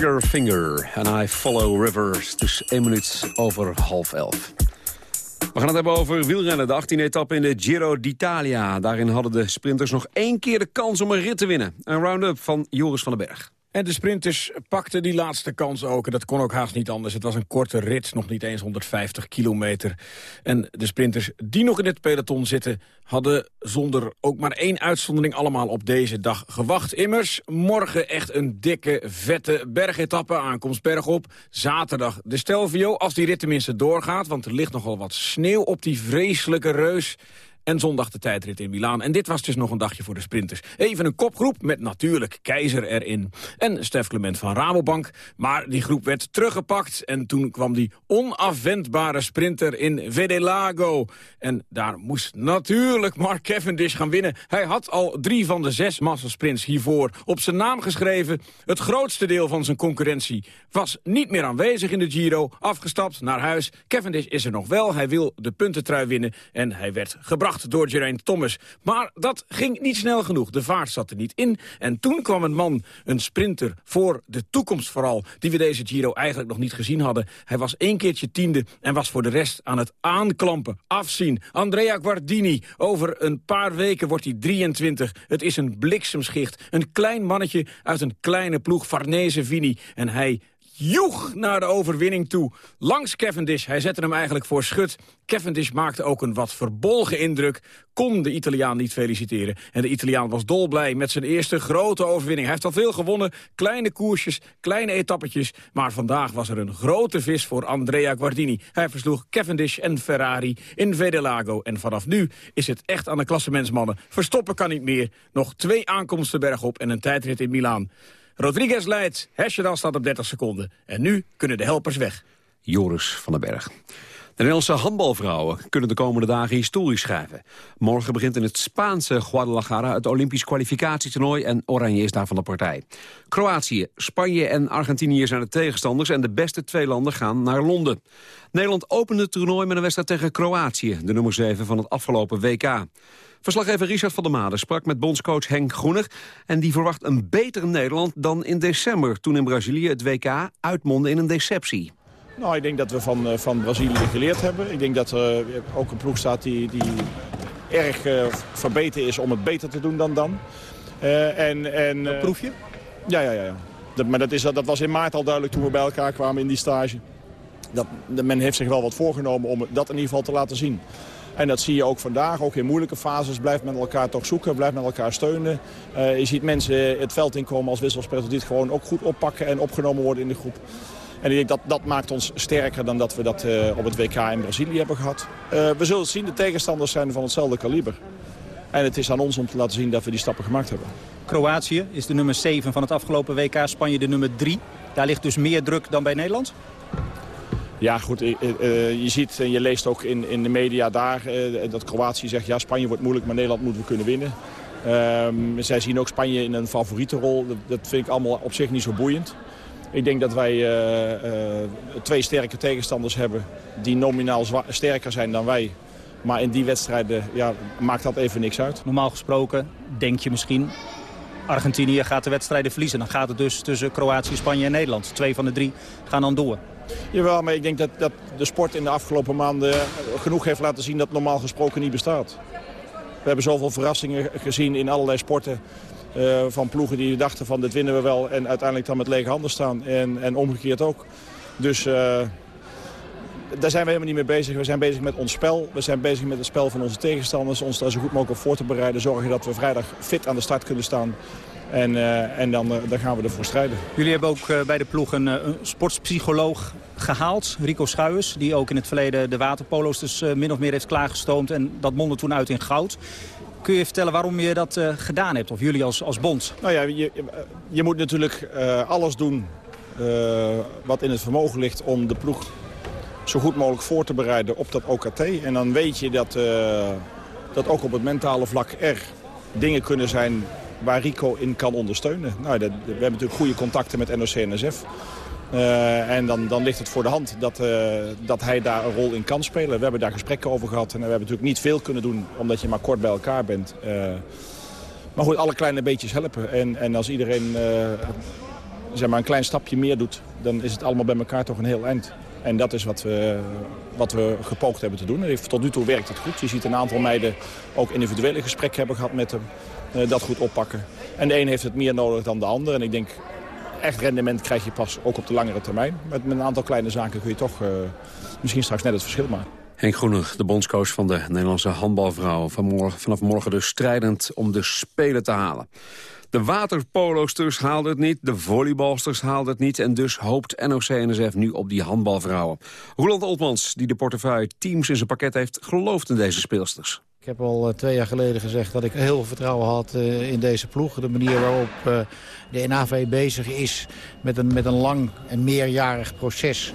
Finger and I Follow Rivers. Dus 1 minuut over half elf. We gaan het hebben over wielrennen, de 18e etappe in de Giro d'Italia. Daarin hadden de sprinters nog één keer de kans om een rit te winnen. Een round-up van Joris van den Berg. En de sprinters pakten die laatste kans ook. En dat kon ook haast niet anders. Het was een korte rit, nog niet eens 150 kilometer. En de sprinters die nog in het peloton zitten... hadden zonder ook maar één uitzondering allemaal op deze dag gewacht. Immers, morgen echt een dikke, vette bergetappe. Aankomst bergop. Zaterdag de Stelvio, als die rit tenminste doorgaat. Want er ligt nogal wat sneeuw op die vreselijke reus. En zondag de tijdrit in Milaan. En dit was dus nog een dagje voor de sprinters. Even een kopgroep met natuurlijk Keizer erin. En Stef Clement van Rabobank. Maar die groep werd teruggepakt. En toen kwam die onafwendbare sprinter in Vedelago. En daar moest natuurlijk Mark Cavendish gaan winnen. Hij had al drie van de zes massasprints hiervoor op zijn naam geschreven. Het grootste deel van zijn concurrentie was niet meer aanwezig in de Giro. Afgestapt naar huis. Cavendish is er nog wel. Hij wil de puntentrui winnen. En hij werd gebracht door Geraint Thomas. Maar dat ging niet snel genoeg. De vaart zat er niet in. En toen kwam een man, een sprinter, voor de toekomst vooral... die we deze Giro eigenlijk nog niet gezien hadden. Hij was één keertje tiende en was voor de rest aan het aanklampen, afzien. Andrea Guardini, over een paar weken wordt hij 23. Het is een bliksemschicht, een klein mannetje uit een kleine ploeg, Farnese Vini. En hij joeg naar de overwinning toe. Langs Cavendish, hij zette hem eigenlijk voor schut. Cavendish maakte ook een wat verbolgen indruk. Kon de Italiaan niet feliciteren. En de Italiaan was dolblij met zijn eerste grote overwinning. Hij heeft al veel gewonnen. Kleine koersjes, kleine etappetjes. Maar vandaag was er een grote vis voor Andrea Guardini. Hij versloeg Cavendish en Ferrari in Vedelago. En vanaf nu is het echt aan de klassementsmannen. Verstoppen kan niet meer. Nog twee aankomsten bergop en een tijdrit in Milaan. Rodriguez leidt, Hesjedal staat op 30 seconden. En nu kunnen de helpers weg. Joris van den Berg. De Nederlandse handbalvrouwen kunnen de komende dagen historie schrijven. Morgen begint in het Spaanse Guadalajara het Olympisch kwalificatietoernooi en Oranje is daar van de partij. Kroatië, Spanje en Argentinië zijn de tegenstanders en de beste twee landen gaan naar Londen. Nederland opende het toernooi met een wedstrijd tegen Kroatië, de nummer 7 van het afgelopen WK. Verslaggever Richard van der Made sprak met bondscoach Henk Groener... en die verwacht een beter Nederland dan in december... toen in Brazilië het WK uitmondde in een deceptie. Nou, ik denk dat we van, van Brazilië geleerd hebben. Ik denk dat er ook een ploeg staat die, die erg uh, verbeterd is om het beter te doen dan dan. Uh, en, en, proef je? Ja, ja, ja. ja. Dat, maar dat, is, dat was in maart al duidelijk toen we bij elkaar kwamen in die stage. Dat, men heeft zich wel wat voorgenomen om dat in ieder geval te laten zien. En dat zie je ook vandaag, ook in moeilijke fases. Blijf met elkaar toch zoeken, blijf met elkaar steunen. Uh, je ziet mensen het veld inkomen als wisselspeler die het gewoon ook goed oppakken en opgenomen worden in de groep. En ik denk dat dat maakt ons sterker dan dat we dat uh, op het WK in Brazilië hebben gehad. Uh, we zullen zien, de tegenstanders zijn van hetzelfde kaliber. En het is aan ons om te laten zien dat we die stappen gemaakt hebben. Kroatië is de nummer 7 van het afgelopen WK, Spanje de nummer 3. Daar ligt dus meer druk dan bij Nederland? Ja, goed, uh, je ziet en je leest ook in, de media daar dat Kroatië zegt... ja, Spanje wordt moeilijk, maar Nederland moeten we kunnen winnen. Uh, zij zien ook Spanje in een favoriete rol. Dat, dat, vind ik allemaal op zich niet zo boeiend. Ik denk dat wij twee sterke tegenstanders hebben... die nominaal sterker zijn dan wij. Maar in die wedstrijden ja, maakt dat even niks uit. Normaal gesproken denk je misschien... Argentinië gaat de wedstrijden verliezen. Dan gaat het dus tussen Kroatië, Spanje en Nederland. Twee van de drie gaan dan door. Jawel, maar ik denk dat, dat de sport in de afgelopen maanden genoeg heeft laten zien dat normaal gesproken niet bestaat. We hebben zoveel verrassingen gezien in allerlei sporten. Uh, van ploegen die dachten van dit winnen we wel en uiteindelijk dan met lege handen staan. En, en omgekeerd ook. Dus uh, daar zijn we helemaal niet mee bezig. We zijn bezig met ons spel. We zijn bezig met het spel van onze tegenstanders. Ons daar zo goed mogelijk op voor te bereiden. Zorgen dat we vrijdag fit aan de start kunnen staan. En, uh, en dan, uh, dan gaan we ervoor strijden. Jullie hebben ook uh, bij de ploeg een, een sportpsycholoog gehaald, Rico Schuijers. Die ook in het verleden de waterpolo's dus min of meer heeft klaargestoomd. En dat mondde toen uit in goud. Kun je vertellen waarom je dat gedaan hebt? Of jullie als, als bond? Nou ja, je, je moet natuurlijk alles doen wat in het vermogen ligt om de ploeg zo goed mogelijk voor te bereiden op dat OKT. En dan weet je dat, dat ook op het mentale vlak er dingen kunnen zijn waar Rico in kan ondersteunen. Nou, we hebben natuurlijk goede contacten met NOC-NSF. Uh, en dan, dan ligt het voor de hand dat, uh, dat hij daar een rol in kan spelen. We hebben daar gesprekken over gehad. En we hebben natuurlijk niet veel kunnen doen omdat je maar kort bij elkaar bent. Uh, maar goed, alle kleine beetjes helpen. En, en als iedereen zeg maar, een klein stapje meer doet... dan is het allemaal bij elkaar toch een heel eind. En dat is wat we, wat we gepoogd hebben te doen. Tot nu toe werkt het goed. Je ziet een aantal meiden ook individuele gesprekken hebben gehad met hem. Dat goed oppakken. En de een heeft het meer nodig dan de ander. En ik denk, echt rendement krijg je pas ook op de langere termijn. Met, een aantal kleine zaken kun je toch misschien straks net het verschil maken. Henk Groenig, de bondscoach van de Nederlandse handbalvrouwen. Vanmorgen, vanaf morgen dus strijdend om de Spelen te halen. De waterpolosters haalden het niet, de volleybalsters haalden het niet... en dus hoopt NOC-NSF nu op die handbalvrouwen. Roland Oltmans, die de portefeuille teams in zijn pakket heeft... gelooft in deze speelsters. Ik heb al eh, twee jaar geleden gezegd dat ik heel veel vertrouwen had uh, in deze ploeg. De manier waarop uh, de NAV bezig is met een, met een lang en meerjarig proces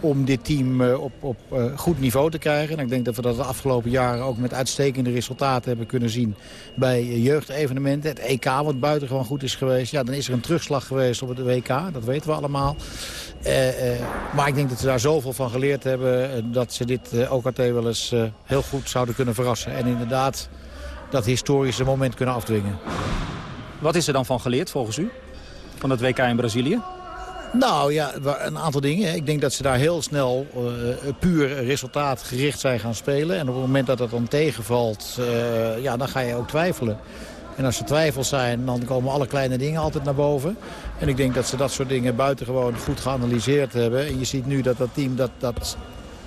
om dit team uh, op, op uh, goed niveau te krijgen. En ik denk dat we dat de afgelopen jaren ook met uitstekende resultaten hebben kunnen zien bij jeugdevenementen. Het EK wat buitengewoon goed is geweest. Ja, dan is er een terugslag geweest op het WK, dat weten we allemaal. Maar ik denk dat ze daar zoveel van geleerd hebben dat ze dit OKT wel eens heel goed zouden kunnen verrassen. En inderdaad dat historische moment kunnen afdwingen. Wat is er dan van geleerd volgens u? Van het WK in Brazilië? Nou ja, een aantal dingen. Ik denk dat ze daar heel snel uh, puur resultaatgericht zijn gaan spelen. En op het moment dat dat dan tegenvalt, uh, ja, dan ga je ook twijfelen. En als er twijfels zijn, dan komen alle kleine dingen altijd naar boven. En ik denk dat ze dat soort dingen buitengewoon goed geanalyseerd hebben. En je ziet nu dat dat team dat, dat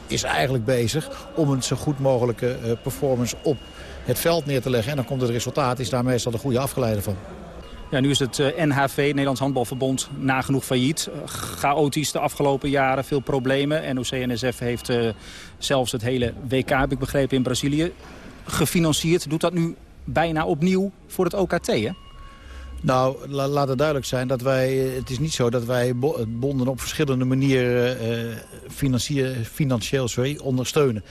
is eigenlijk bezig om een zo goed mogelijke performance op het veld neer te leggen. En dan komt het resultaat, is daar meestal de goede afgeleide van. Ja, nu is het eh, NHV, Nederlands Handbalverbond, nagenoeg failliet. Chaotisch de afgelopen jaren, veel problemen. NOC-NSF heeft uh, zelfs het hele WK, heb ik begrepen, in Brazilië gefinancierd. Doet dat nu bijna opnieuw voor het OKT, hè? Nou, la, laat het duidelijk zijn dat wij... Het is niet zo dat wij bonden op verschillende manieren financieel ondersteunen.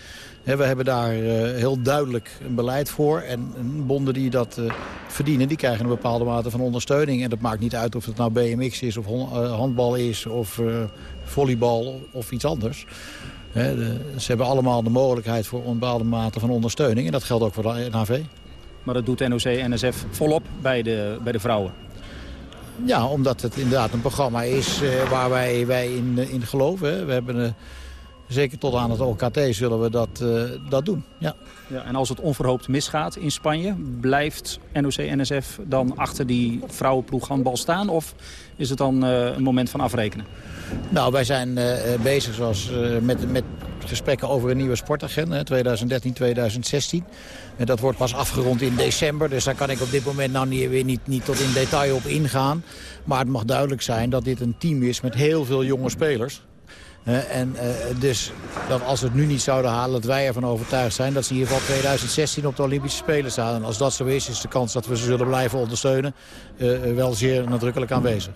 We hebben daar uh, heel duidelijk een beleid voor. En bonden die dat uh, verdienen, die krijgen een bepaalde mate van ondersteuning. En dat maakt niet uit of het nou BMX is, of handbal is, of volleybal of iets anders. De, ze hebben allemaal de mogelijkheid voor een bepaalde mate van ondersteuning. En dat geldt ook voor de NHV. Maar dat doet NOC-NSF volop bij de, bij de vrouwen. Ja, omdat het inderdaad een programma is waar wij, wij in, in geloven. We hebben, uh, zeker tot aan het OKT zullen we dat, uh, dat doen. Ja. Ja, en als het onverhoopt misgaat in Spanje, blijft NOC-NSF dan achter die vrouwenploeg handbal staan? Of is het dan een moment van afrekenen? Nou, wij zijn bezig zoals, met, met gesprekken over een nieuwe sportagenda, 2013-2016. En dat wordt pas afgerond in december, dus daar kan ik op dit moment nou niet, weer niet, niet tot in detail op ingaan. Maar het mag duidelijk zijn dat dit een team is met heel veel jonge spelers. En uh, dus dat als we het nu niet zouden halen, dat wij ervan overtuigd zijn... dat ze in ieder geval 2016 op de Olympische Spelen staan. En als dat zo is, is de kans dat we ze zullen blijven ondersteunen... Uh, wel zeer nadrukkelijk aanwezig.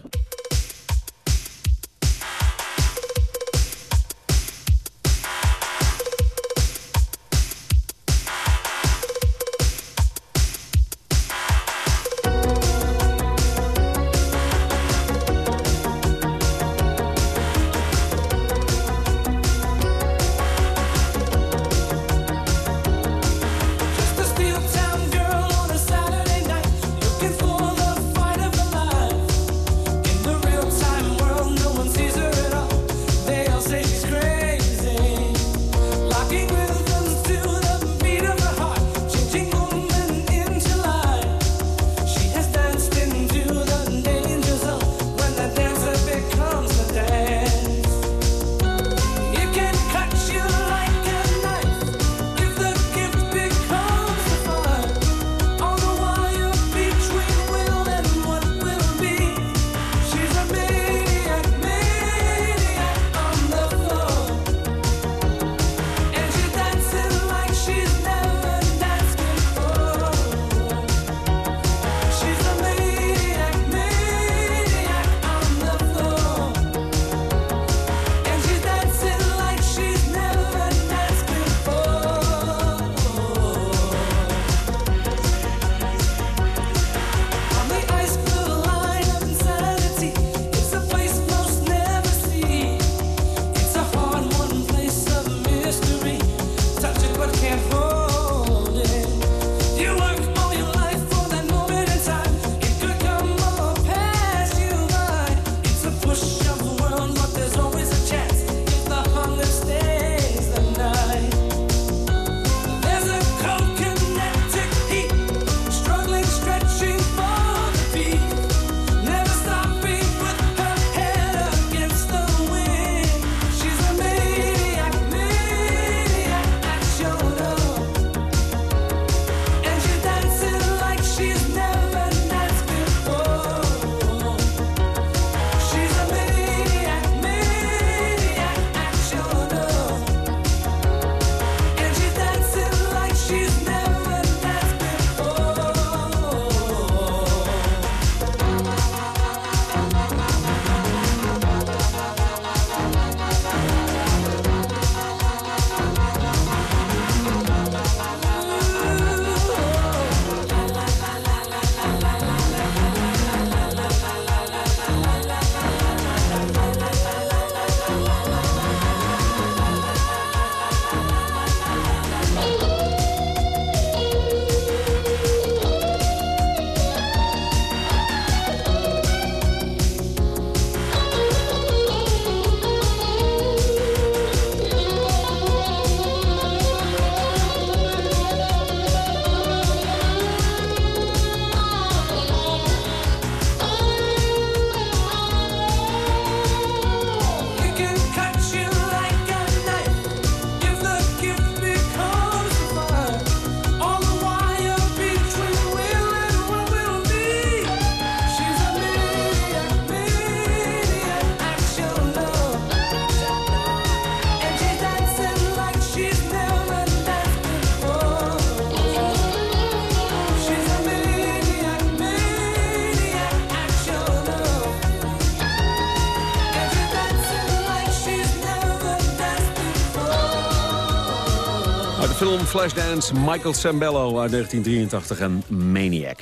Flashdance, Michael Sambello uit 1983 en Maniac.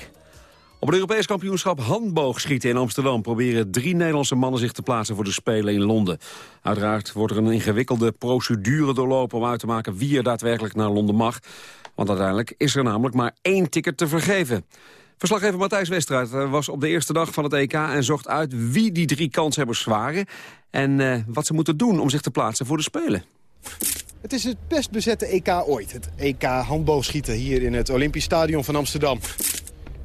Op het Europees kampioenschap handboogschieten in Amsterdam... proberen drie Nederlandse mannen zich te plaatsen voor de Spelen in Londen. Uiteraard wordt er een ingewikkelde procedure doorlopen... om uit te maken wie er daadwerkelijk naar Londen mag. Want uiteindelijk is er namelijk maar één ticket te vergeven. Verslaggever Matthijs Westraat eh, was op de eerste dag van het EK... en zocht uit wie die drie kanshebbers waren... en uh, wat ze moeten doen om zich te plaatsen voor de Spelen. Het is het best bezette EK ooit. Het EK handboogschieten hier in het Olympisch Stadion van Amsterdam.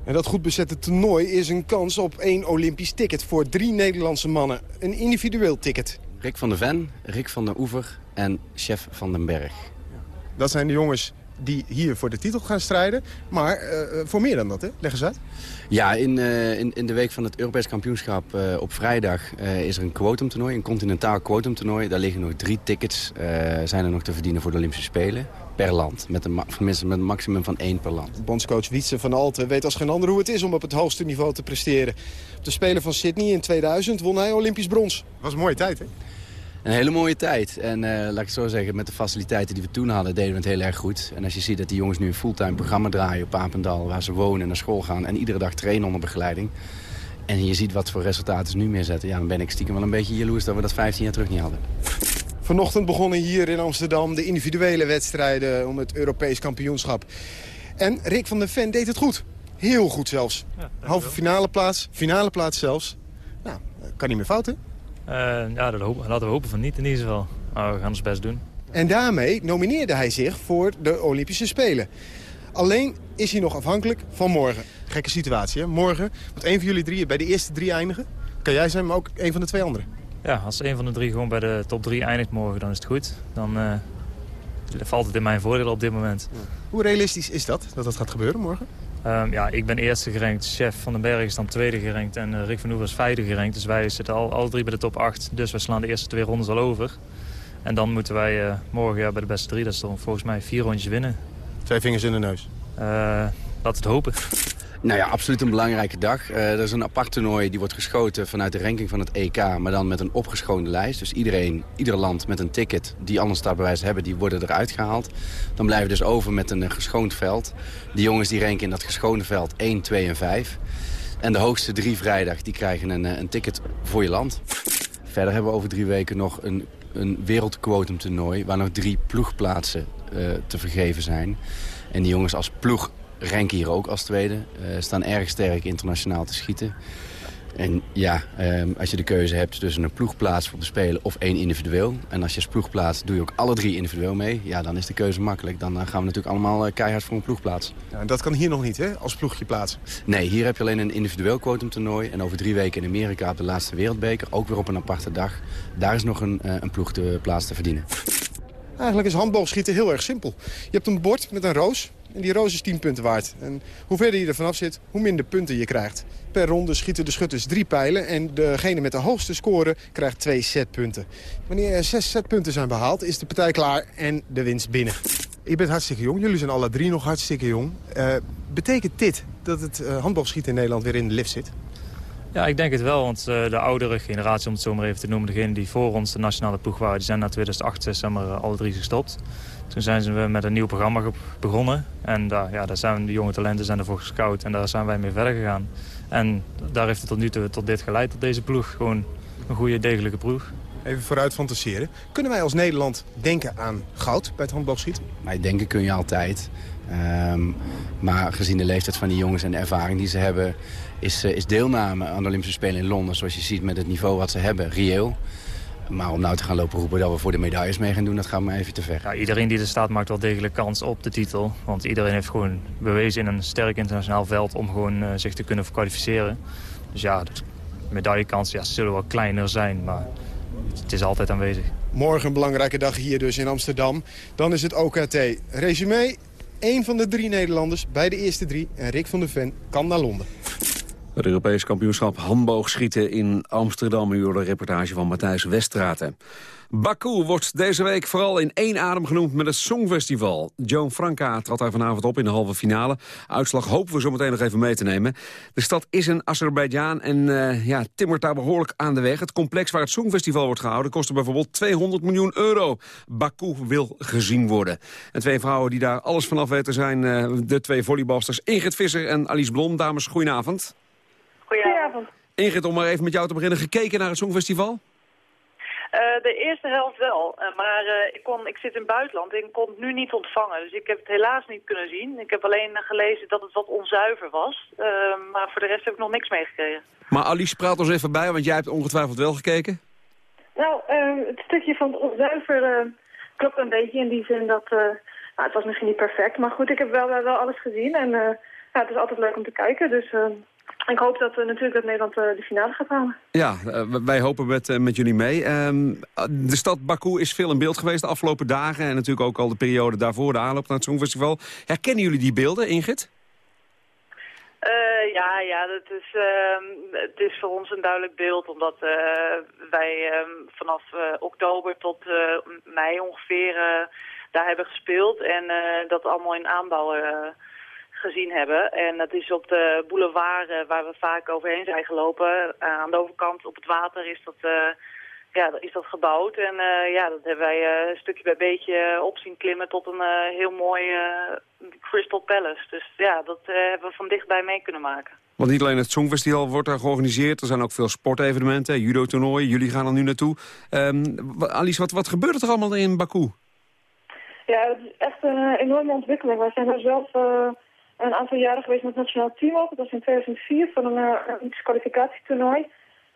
En dat goed bezette toernooi is een kans op één Olympisch ticket... voor drie Nederlandse mannen. Een individueel ticket. Rick van der Ven, Rick van der Oever en Chef van den Berg. Dat zijn de jongens die hier voor de titel gaan strijden. Maar uh, voor meer dan dat, hè? Leg eens uit. Ja, in, uh, in, in, de week van het Europees kampioenschap uh, op vrijdag is er een quotumtoernooi. Een continentaal quotumtoernooi. Daar liggen nog drie tickets zijn er nog te verdienen voor de Olympische Spelen. Per land, met een, met een maximum van één per land. Bondscoach Wietse van Alten weet als geen ander hoe het is om op het hoogste niveau te presteren. Op de Spelen van Sydney in 2000 won hij Olympisch brons. Dat was een mooie tijd, hè? Een hele mooie tijd. En uh, laat ik het zo zeggen, met de faciliteiten die we toen hadden, deden we het heel erg goed. En als je ziet dat die jongens nu een fulltime programma draaien op Papendal... waar ze wonen en naar school gaan en iedere dag trainen onder begeleiding... en je ziet wat voor resultaten ze nu neerzetten... ja, dan ben ik stiekem wel een beetje jaloers dat we dat 15 jaar terug niet hadden. Vanochtend begonnen hier in Amsterdam de individuele wedstrijden... om het Europees kampioenschap. En Rick van der Ven deed het goed. Heel goed zelfs. Ja, Halve finale plaats, finale plaats zelfs. Nou, kan niet meer fout, hè? Uh, ja, dat hopen, laten we hopen van niet in ieder geval. Maar we gaan ons best doen. En daarmee nomineerde hij zich voor de Olympische Spelen. Alleen is hij nog afhankelijk van morgen. Gekke situatie, hè? Morgen moet een van jullie drie bij de eerste drie eindigen. Kan jij zijn, maar ook een van de twee anderen. Ja, als een van de drie gewoon bij de top drie eindigt morgen, dan is het goed. Dan uh, valt het in mijn voordeel op dit moment. Hoe realistisch is dat, dat dat gaat gebeuren morgen? Um, ja, ik ben eerste gerankt, chef van den Berg is dan tweede gerankt en uh, Rick van Oever is vijfde gerankt. Dus wij zitten al, alle drie bij de top 8, dus we slaan de eerste twee rondes al over. En dan moeten wij uh, morgen ja, bij de beste drie, dat is dan volgens mij vier rondjes winnen. Twee vingers in de neus? Uh, laten we het hopen. Nou ja, absoluut een belangrijke dag. Uh, er is een apart toernooi die wordt geschoten vanuit de ranking van het EK... maar dan met een opgeschoonde lijst. Dus iedereen, ieder land met een ticket die een startbewijs hebben... die worden eruit gehaald. Dan blijven we dus over met een uh, geschoond veld. Die jongens die ranken in dat geschoonde veld 1, 2 en 5. En de hoogste drie vrijdag die krijgen een, uh, een ticket voor je land. Verder hebben we over drie weken nog een, een wereldquotum toernooi... waar nog drie ploegplaatsen te vergeven zijn. En die jongens als ploeg ranken hier ook als tweede. Uh, staan erg sterk internationaal te schieten. En ja, um, als je de keuze hebt tussen een ploegplaats voor de Spelen of één individueel. En als je als ploegplaats doe je ook alle drie individueel mee. Ja, dan is de keuze makkelijk. Dan uh, gaan we natuurlijk allemaal uh, keihard voor een ploegplaats. Ja, en dat kan hier nog niet, hè? Als ploegje plaatsen? Nee, hier heb je alleen een individueel quotumtoernooi. En over drie weken in Amerika op de laatste wereldbeker. Ook weer op een aparte dag. Daar is nog een, een ploegplaats te verdienen. Eigenlijk is handboogschieten heel erg simpel. Je hebt een bord met een roos. En die roos is 10 punten waard. En hoe verder je er vanaf zit, hoe minder punten je krijgt. Per ronde schieten de schutters drie pijlen en degene met de hoogste score krijgt twee setpunten. Wanneer er zes setpunten zijn behaald, is de partij klaar en de winst binnen. Je bent hartstikke jong, jullie zijn alle drie nog hartstikke jong. Uh, betekent dit dat het uh, handbalschieten in Nederland weer in de lift zit? Ja, ik denk het wel, want uh, de oudere generatie, om het zo maar even te noemen... degene die voor ons de nationale ploeg waren, die zijn na 2008 zeg maar, alle drie gestopt. Toen zijn ze met een nieuw programma begonnen. En daar, ja, daar zijn de jonge talenten zijn ervoor gescout. En daar zijn wij mee verder gegaan. En daar heeft het tot nu toe tot dit geleid, tot deze ploeg. Gewoon een goede, degelijke ploeg. Even vooruit fantaseren. Kunnen wij als Nederland denken aan goud bij het handbalschieten? Maar denken kun je altijd. Um, maar gezien de leeftijd van die jongens en de ervaring die ze hebben... Is, uh, is deelname aan de Olympische Spelen in Londen, zoals je ziet met het niveau wat ze hebben, reëel. Maar om nou te gaan lopen roepen dat we voor de medailles mee gaan doen, dat gaat me even te ver. Ja, iedereen die er staat maakt wel degelijk kans op de titel. Want iedereen heeft gewoon bewezen in een sterk internationaal veld om gewoon uh, zich te kunnen kwalificeren. Dus ja, de medaillekans ja, zullen wel kleiner zijn, maar het is altijd aanwezig. Morgen een belangrijke dag hier dus in Amsterdam. Dan is het OKT. Resume, één van de drie Nederlanders bij de eerste drie. En Rick van der Ven kan naar Londen. Het Europees kampioenschap handboogschieten in Amsterdam. U de reportage van Matthijs Westraten. Baku wordt deze week vooral in één adem genoemd met het Songfestival. Joan Franka trad daar vanavond op in de halve finale. Uitslag hopen we zo meteen nog even mee te nemen. De stad is een Azerbeidzjan en uh, ja, timmert daar behoorlijk aan de weg. Het complex waar het Songfestival wordt gehouden kostte bijvoorbeeld 200 miljoen euro. Baku wil gezien worden. En twee vrouwen die daar alles vanaf weten zijn uh, de twee volleybalsters Ingrid Visser en Alice Blom. Dames, goedenavond. Goedenavond. Ingrid, om maar even met jou te beginnen. Gekeken naar het Songfestival? Uh, de eerste helft wel, uh, maar uh, ik, kon, ik zit in het buitenland en ik kon het nu niet ontvangen. Dus ik heb het helaas niet kunnen zien. Ik heb alleen gelezen dat het wat onzuiver was, maar voor de rest heb ik nog niks meegekregen. Maar Alice, praat ons even bij, want jij hebt ongetwijfeld wel gekeken. Nou, het stukje van het onzuiver klopt een beetje in die zin dat... nou, het was misschien niet perfect, maar goed, ik heb wel, wel alles gezien. En ja, het is altijd leuk om te kijken, dus... Ik hoop dat we natuurlijk dat Nederland uh, de finale gaat halen. Ja, uh, wij hopen met, uh, met jullie mee. Ehm, de stad Baku is veel in beeld geweest de afgelopen dagen... en natuurlijk ook al de periode daarvoor, de aanloop naar het Songfestival. Herkennen jullie die beelden, Ingrid? ja, ja dat is, ehm, het is voor ons een duidelijk beeld... omdat wij ehm, vanaf oktober tot mei ongeveer daar hebben gespeeld... en dat allemaal in aanbouw gezien hebben. En dat is op de boulevard uh, waar we vaak overheen zijn gelopen. Uh, aan de overkant op het water is dat, uh, ja, is dat gebouwd. En ja, dat hebben wij een stukje bij beetje op zien klimmen tot een heel mooi Crystal Palace. Dus ja, dat hebben we van dichtbij mee kunnen maken. Want niet alleen het Songfestival wordt daar georganiseerd. Er zijn ook veel sportevenementen, judo-toernooien. Jullie gaan er nu naartoe. Um, Alice, wat, wat gebeurt er allemaal in Baku? Ja, het is echt een enorme ontwikkeling. Wij zijn er zelf een aantal jaren geweest met het nationaal team ook. Dat was in 2004 van een, uh, een kwalificatietoernooi.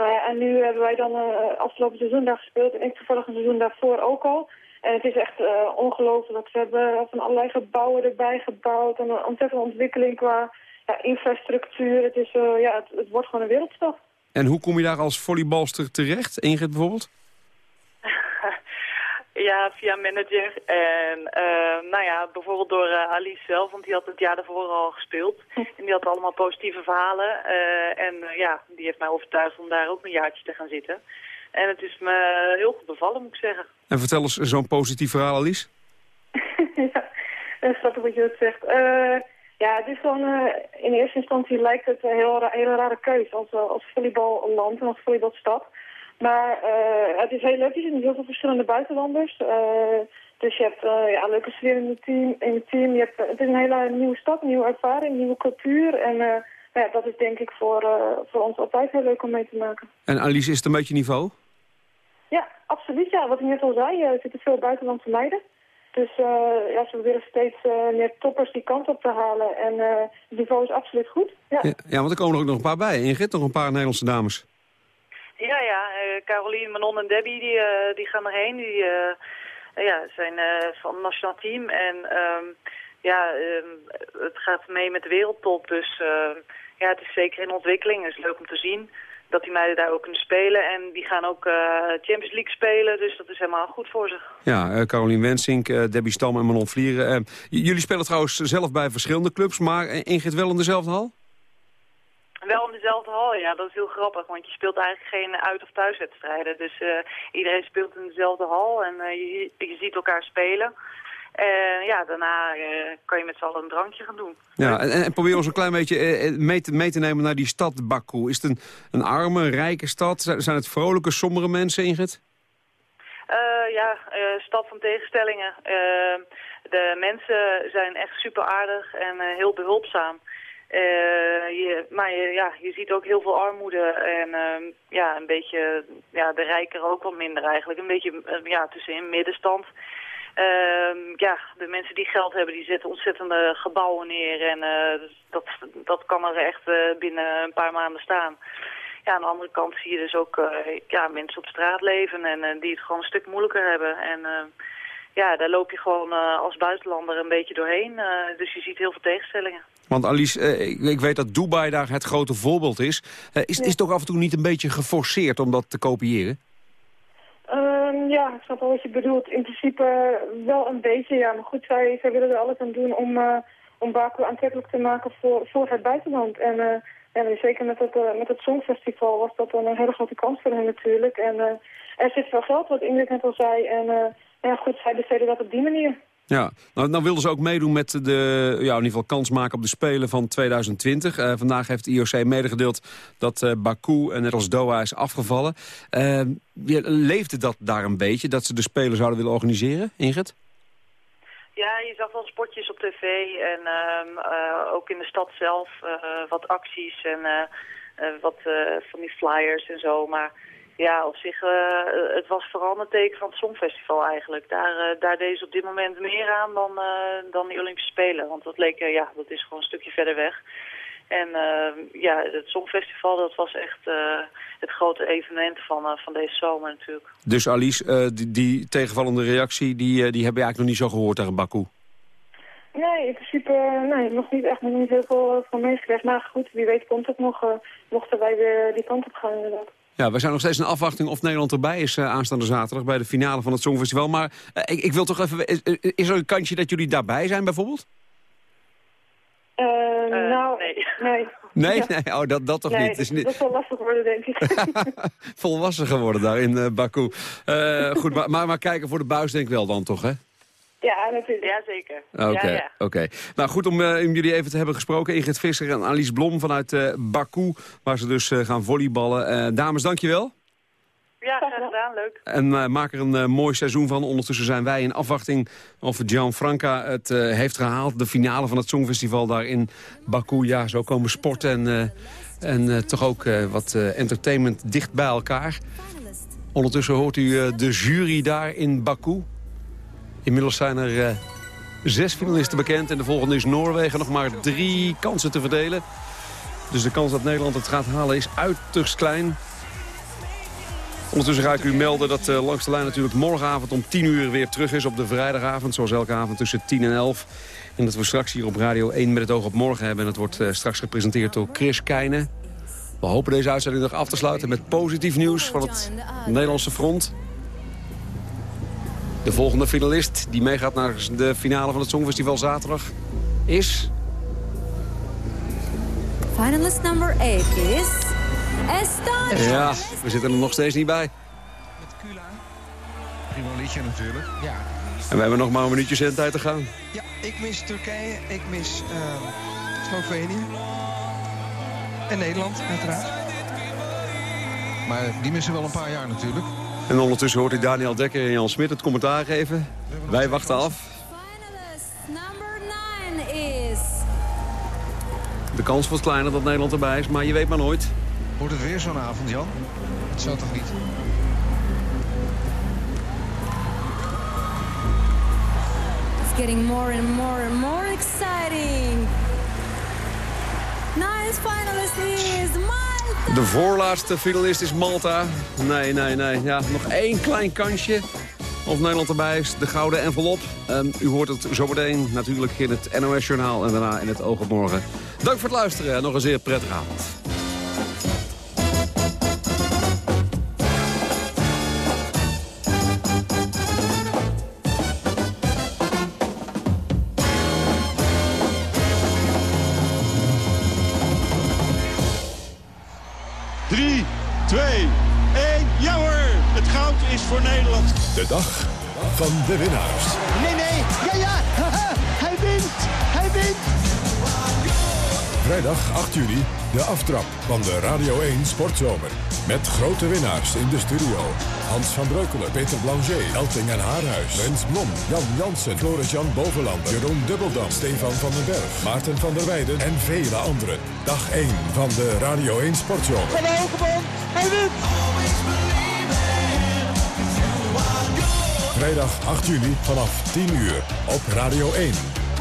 Uh, en nu hebben wij dan uh, afgelopen seizoen daar gespeeld. En ik toevallig een seizoen daarvoor ook al. En het is echt uh, ongelooflijk. We hebben van allerlei gebouwen erbij gebouwd. En een ontzettende ontwikkeling qua ja, infrastructuur. Het, is, ja, het, het, wordt gewoon een wereldstad. En hoe kom je daar als volleybalster terecht? Ingrid bijvoorbeeld? *laughs* Ja, via manager. En uh, nou ja, bijvoorbeeld door uh, Alice zelf, want die had het jaar daarvoor al gespeeld. *laughs* En die had allemaal positieve verhalen. Uh, en ja, die heeft mij overtuigd om daar ook een jaartje te gaan zitten. En het is me heel goed bevallen, moet ik zeggen. En vertel eens zo'n positief verhaal, Alice. *laughs* ja, grappig wat je dat zegt. ja, het is gewoon, in eerste instantie lijkt het een heel, hele rare keuze als, als volleyballand en als volleybalstad. Maar uh, het is heel leuk. Er zijn heel veel verschillende buitenlanders. Uh, dus je hebt uh, ja, leuke sfeer in het team. In het, team. Je hebt, het is een hele nieuwe stad, nieuwe ervaring, nieuwe cultuur. En ja, dat is denk ik voor, voor ons altijd heel leuk om mee te maken. En Alice, is het een beetje niveau? Ja, absoluut. Ja. Wat ik net al zei, er zitten veel buitenlandse meiden. Dus ja, ze willen steeds meer toppers die kant op te halen. En het niveau is absoluut goed. Ja. Ja, ja, want er komen er ook nog een paar bij. Ingrid, nog een paar Nederlandse dames. Ja, ja. Uh, Caroline, Manon en Debbie die, uh, die gaan erheen. Die uh, ja, zijn van het nationaal team. En um, ja, um, het gaat mee met de wereldtop. Dus ja, het is zeker in ontwikkeling. Het is leuk om te zien dat die meiden daar ook kunnen spelen. En die gaan ook Champions League spelen. Dus dat is helemaal goed voor ze. Ja, Caroline Wensink, Debbie Stam en Manon Vlieren. jullie spelen trouwens zelf bij verschillende clubs. Maar Ingrid wel in dezelfde hal? Wel in dezelfde hal, ja. Dat is heel grappig, want je speelt eigenlijk geen uit- of thuiswedstrijden. Dus uh, iedereen speelt in dezelfde hal en uh, je, je, ziet elkaar spelen. En ja, daarna uh, kan je met z'n allen een drankje gaan doen. Ja, en, en probeer ons een klein beetje mee te, mee te nemen naar die stad Baku. Is het een, een arme, rijke stad? Zijn het vrolijke, sombere mensen, Ingrid? ja, stad van tegenstellingen. de mensen zijn echt super aardig en heel behulpzaam. Je, maar je, ja, je ziet ook heel veel armoede en uh, ja, een beetje, ja, de rijker ook wat minder eigenlijk. Een beetje uh, ja, tussenin middenstand. Ehm, ja, de mensen die geld hebben, die zetten ontzettende gebouwen neer. En eh, dat, dat kan er echt binnen een paar maanden staan. Ja, aan de andere kant zie je dus ook ja, mensen op straat leven en die het gewoon een stuk moeilijker hebben. En ja, daar loop je gewoon als buitenlander een beetje doorheen. dus je ziet heel veel tegenstellingen. Want Alice, eh, ik, ik, weet dat Dubai daar het grote voorbeeld is. Uh, is, ja. is toch af en toe niet een beetje geforceerd om dat te kopiëren? Um, ja, ik snap wel wat je bedoelt. In principe wel een beetje, ja. Maar goed, zij, zij willen er alles aan doen om, uh, om Baku aantrekkelijk te maken voor, voor het buitenland. En uh, zeker met het, uh, met het Songfestival was dat een hele grote kans voor hen natuurlijk. En er zit veel geld, wat Ingrid net al zei. En ja, goed, zij besteden dat op die manier. Ja, nou, nou wilden ze ook meedoen met de, ja, in ieder geval kans maken op de Spelen van 2020. Uh, vandaag heeft de IOC medegedeeld dat uh, Baku, en net als Doha, is afgevallen. Uh, leefde dat daar een beetje, dat ze de Spelen zouden willen organiseren, Ingrid? Ja, je zag wel spotjes op tv en uh, ook in de stad zelf wat acties en wat van die flyers en zo. Maar ja, op zich, het was vooral een teken van het Songfestival eigenlijk. Daar, daar deed ze op dit moment meer aan dan, dan die Olympische Spelen. Want dat leek, ja, dat is gewoon een stukje verder weg. En uh, ja, het Songfestival, dat was echt uh, het grote evenement van, uh, van deze zomer natuurlijk. Dus Alice, die, die, tegenvallende reactie, die, die heb je eigenlijk nog niet zo gehoord tegen Baku? Nee, in principe nee, nog niet echt nog niet heel veel van meegekregen. Maar goed, wie weet komt het nog, mochten wij weer die kant op gaan inderdaad. Ja, we zijn nog steeds in afwachting of Nederland erbij is aanstaande zaterdag... bij de finale van het Songfestival. Maar ik, ik, wil toch even... Is, is er een kansje dat jullie daarbij zijn bijvoorbeeld? nou, nee. nee. Nee, *laughs* nee, oh, dat, dat toch nee, niet? Het is, dat zal lastig worden, denk ik. *laughs* *laughs* Volwassen geworden daar in uh, Baku. Uh, goed, maar, maar, maar, kijken voor de buis denk ik wel dan toch, hè? Ja, natuurlijk. Ja, zeker. Oké, ja, ja. oké. Nou, goed om, uh, om jullie even te hebben gesproken. Ingrid Visser en Alice Blom vanuit Baku, waar ze dus gaan volleyballen. dames, dankjewel. Ja, graag gedaan. Leuk. En uh, maak er een uh, mooi seizoen van. Ondertussen zijn wij in afwachting of Gianfranca het uh, heeft gehaald. De finale van het Songfestival daar in Baku. Ja, zo komen sport en, en toch ook wat entertainment dicht bij elkaar. Ondertussen hoort u de jury daar in Baku. Inmiddels zijn er zes finalisten bekend. En de volgende is Noorwegen. Nog maar drie kansen te verdelen. Dus de kans dat Nederland het gaat halen is uiterst klein. Ondertussen ga ik u melden dat uh, langs de lijn natuurlijk morgenavond om 10 uur weer terug is op de vrijdagavond. Zoals elke avond tussen 10 en 11. En dat we straks hier op Radio 1 met het oog op morgen hebben. En het wordt uh, straks gepresenteerd door Chris Keijnen. We hopen deze uitzending nog af te sluiten met positief nieuws van het Nederlandse front. De volgende finalist die meegaat naar de finale van het Songfestival zaterdag is... Finalist number 8 is... Esther. Ja, we zitten er nog steeds niet bij. Met Kula. Prima liedje natuurlijk. Ja. En we hebben nog maar een minuutje zendtijd te gaan. Ja, ik mis Turkije, ik mis uh, Slovenië. En Nederland, uiteraard. Maar die missen wel een paar jaar natuurlijk. En ondertussen hoort u Daniel Dekker en Jan Smit het commentaar geven. Wij wachten af. Is... De kans wordt kleiner dat Nederland erbij is, maar je weet maar nooit. Wordt het weer zo'n avond, Jan? Dat zou toch niet? It's getting more and more and more exciting. Nice finalist is. De voorlaatste finalist is Malta. Nee, nee, nee. Ja, nog één klein kansje. Of Nederland erbij is, de gouden envelop. Um, u hoort het zometeen natuurlijk in het NOS-journaal en daarna in het Oog op Morgen. Dank voor het luisteren en nog een zeer prettige avond. Dag van de winnaars. Nee, nee, ja, ja, *laughs* hij wint, hij wint. Vrijdag 8 juli, de aftrap van de Radio 1 Sportzomer. Met grote winnaars in de studio. Hans van Breukelen, Peter Blanger, Elting en Haarhuis, Rens Blom, Jan Jansen, Floris-Jan Bovenland, Jeroen Dubbeldam, Stefan van den Berg, Maarten van der Weijden en vele anderen. Dag 1 van de Radio 1 Sportzomer. Van hij wint! Vrijdag 8 juli vanaf 10 uur op Radio 1.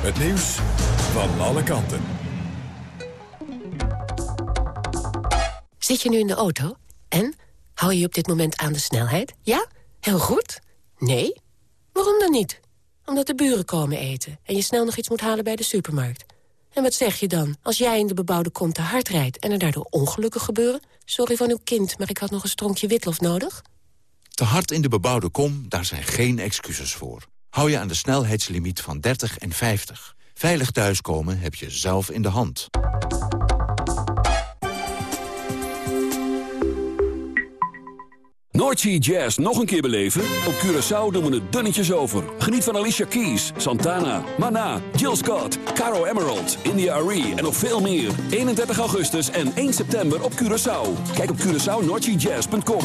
Het nieuws van alle kanten. Zit je nu in de auto? En? Hou je op dit moment aan de snelheid? Ja? Heel goed? Nee? Waarom dan niet? Omdat de buren komen eten en je snel nog iets moet halen bij de supermarkt. En wat zeg je dan als jij in de bebouwde kom te hard rijdt... en er daardoor ongelukken gebeuren? Sorry van uw kind, maar ik had nog een stronkje witlof nodig. Te hard in de bebouwde kom, daar zijn geen excuses voor. Hou je aan de snelheidslimiet van 30 en 50. Veilig thuiskomen heb je zelf in de hand. Noordsea Jazz nog een keer beleven? Op Curaçao doen we het dunnetjes over. Geniet van Alicia Keys, Santana, Mana, Jill Scott, Caro Emerald, India Arie en nog veel meer. 31 augustus en 1 september op Curaçao. Kijk op CuraçaoNoordseaJazz.com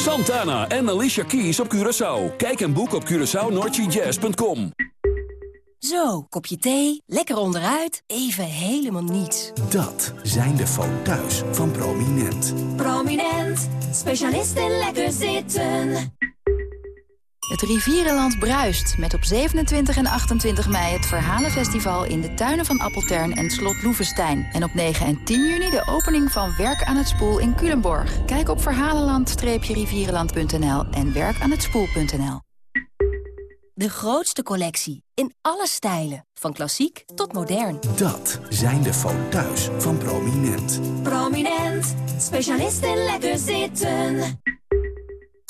Santana en Alicia Keys op Curaçao. Kijk en boek op CuraçaoNoordseaJazz.com. Zo, kopje thee, lekker onderuit, even helemaal niets. Dat zijn de foto's van Prominent. Prominent, specialist in lekker zitten. Het Rivierenland bruist met op 27 en 28 mei het Verhalenfestival in de tuinen van Appeltern en Slot Loevestein. En op 9 en 10 juni de opening van Werk aan het Spoel in Culemborg. Kijk op verhalenland-rivierenland.nl en werkaanhetspoel.nl. De grootste collectie, in alle stijlen, van klassiek tot modern. Dat zijn de foto's van Prominent. Prominent, specialist in lekker zitten.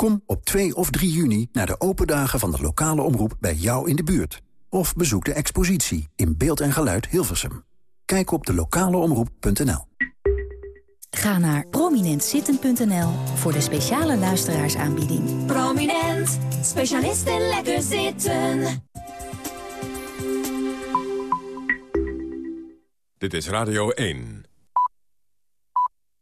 Kom op 2 of 3 juni naar de open dagen van de lokale omroep bij jou in de buurt. Of bezoek de expositie in beeld en geluid Hilversum. Kijk op de lokaleomroep.nl. Ga naar prominentzitten.nl voor de speciale luisteraarsaanbieding. Prominent, specialist in lekker zitten. Dit is Radio 1.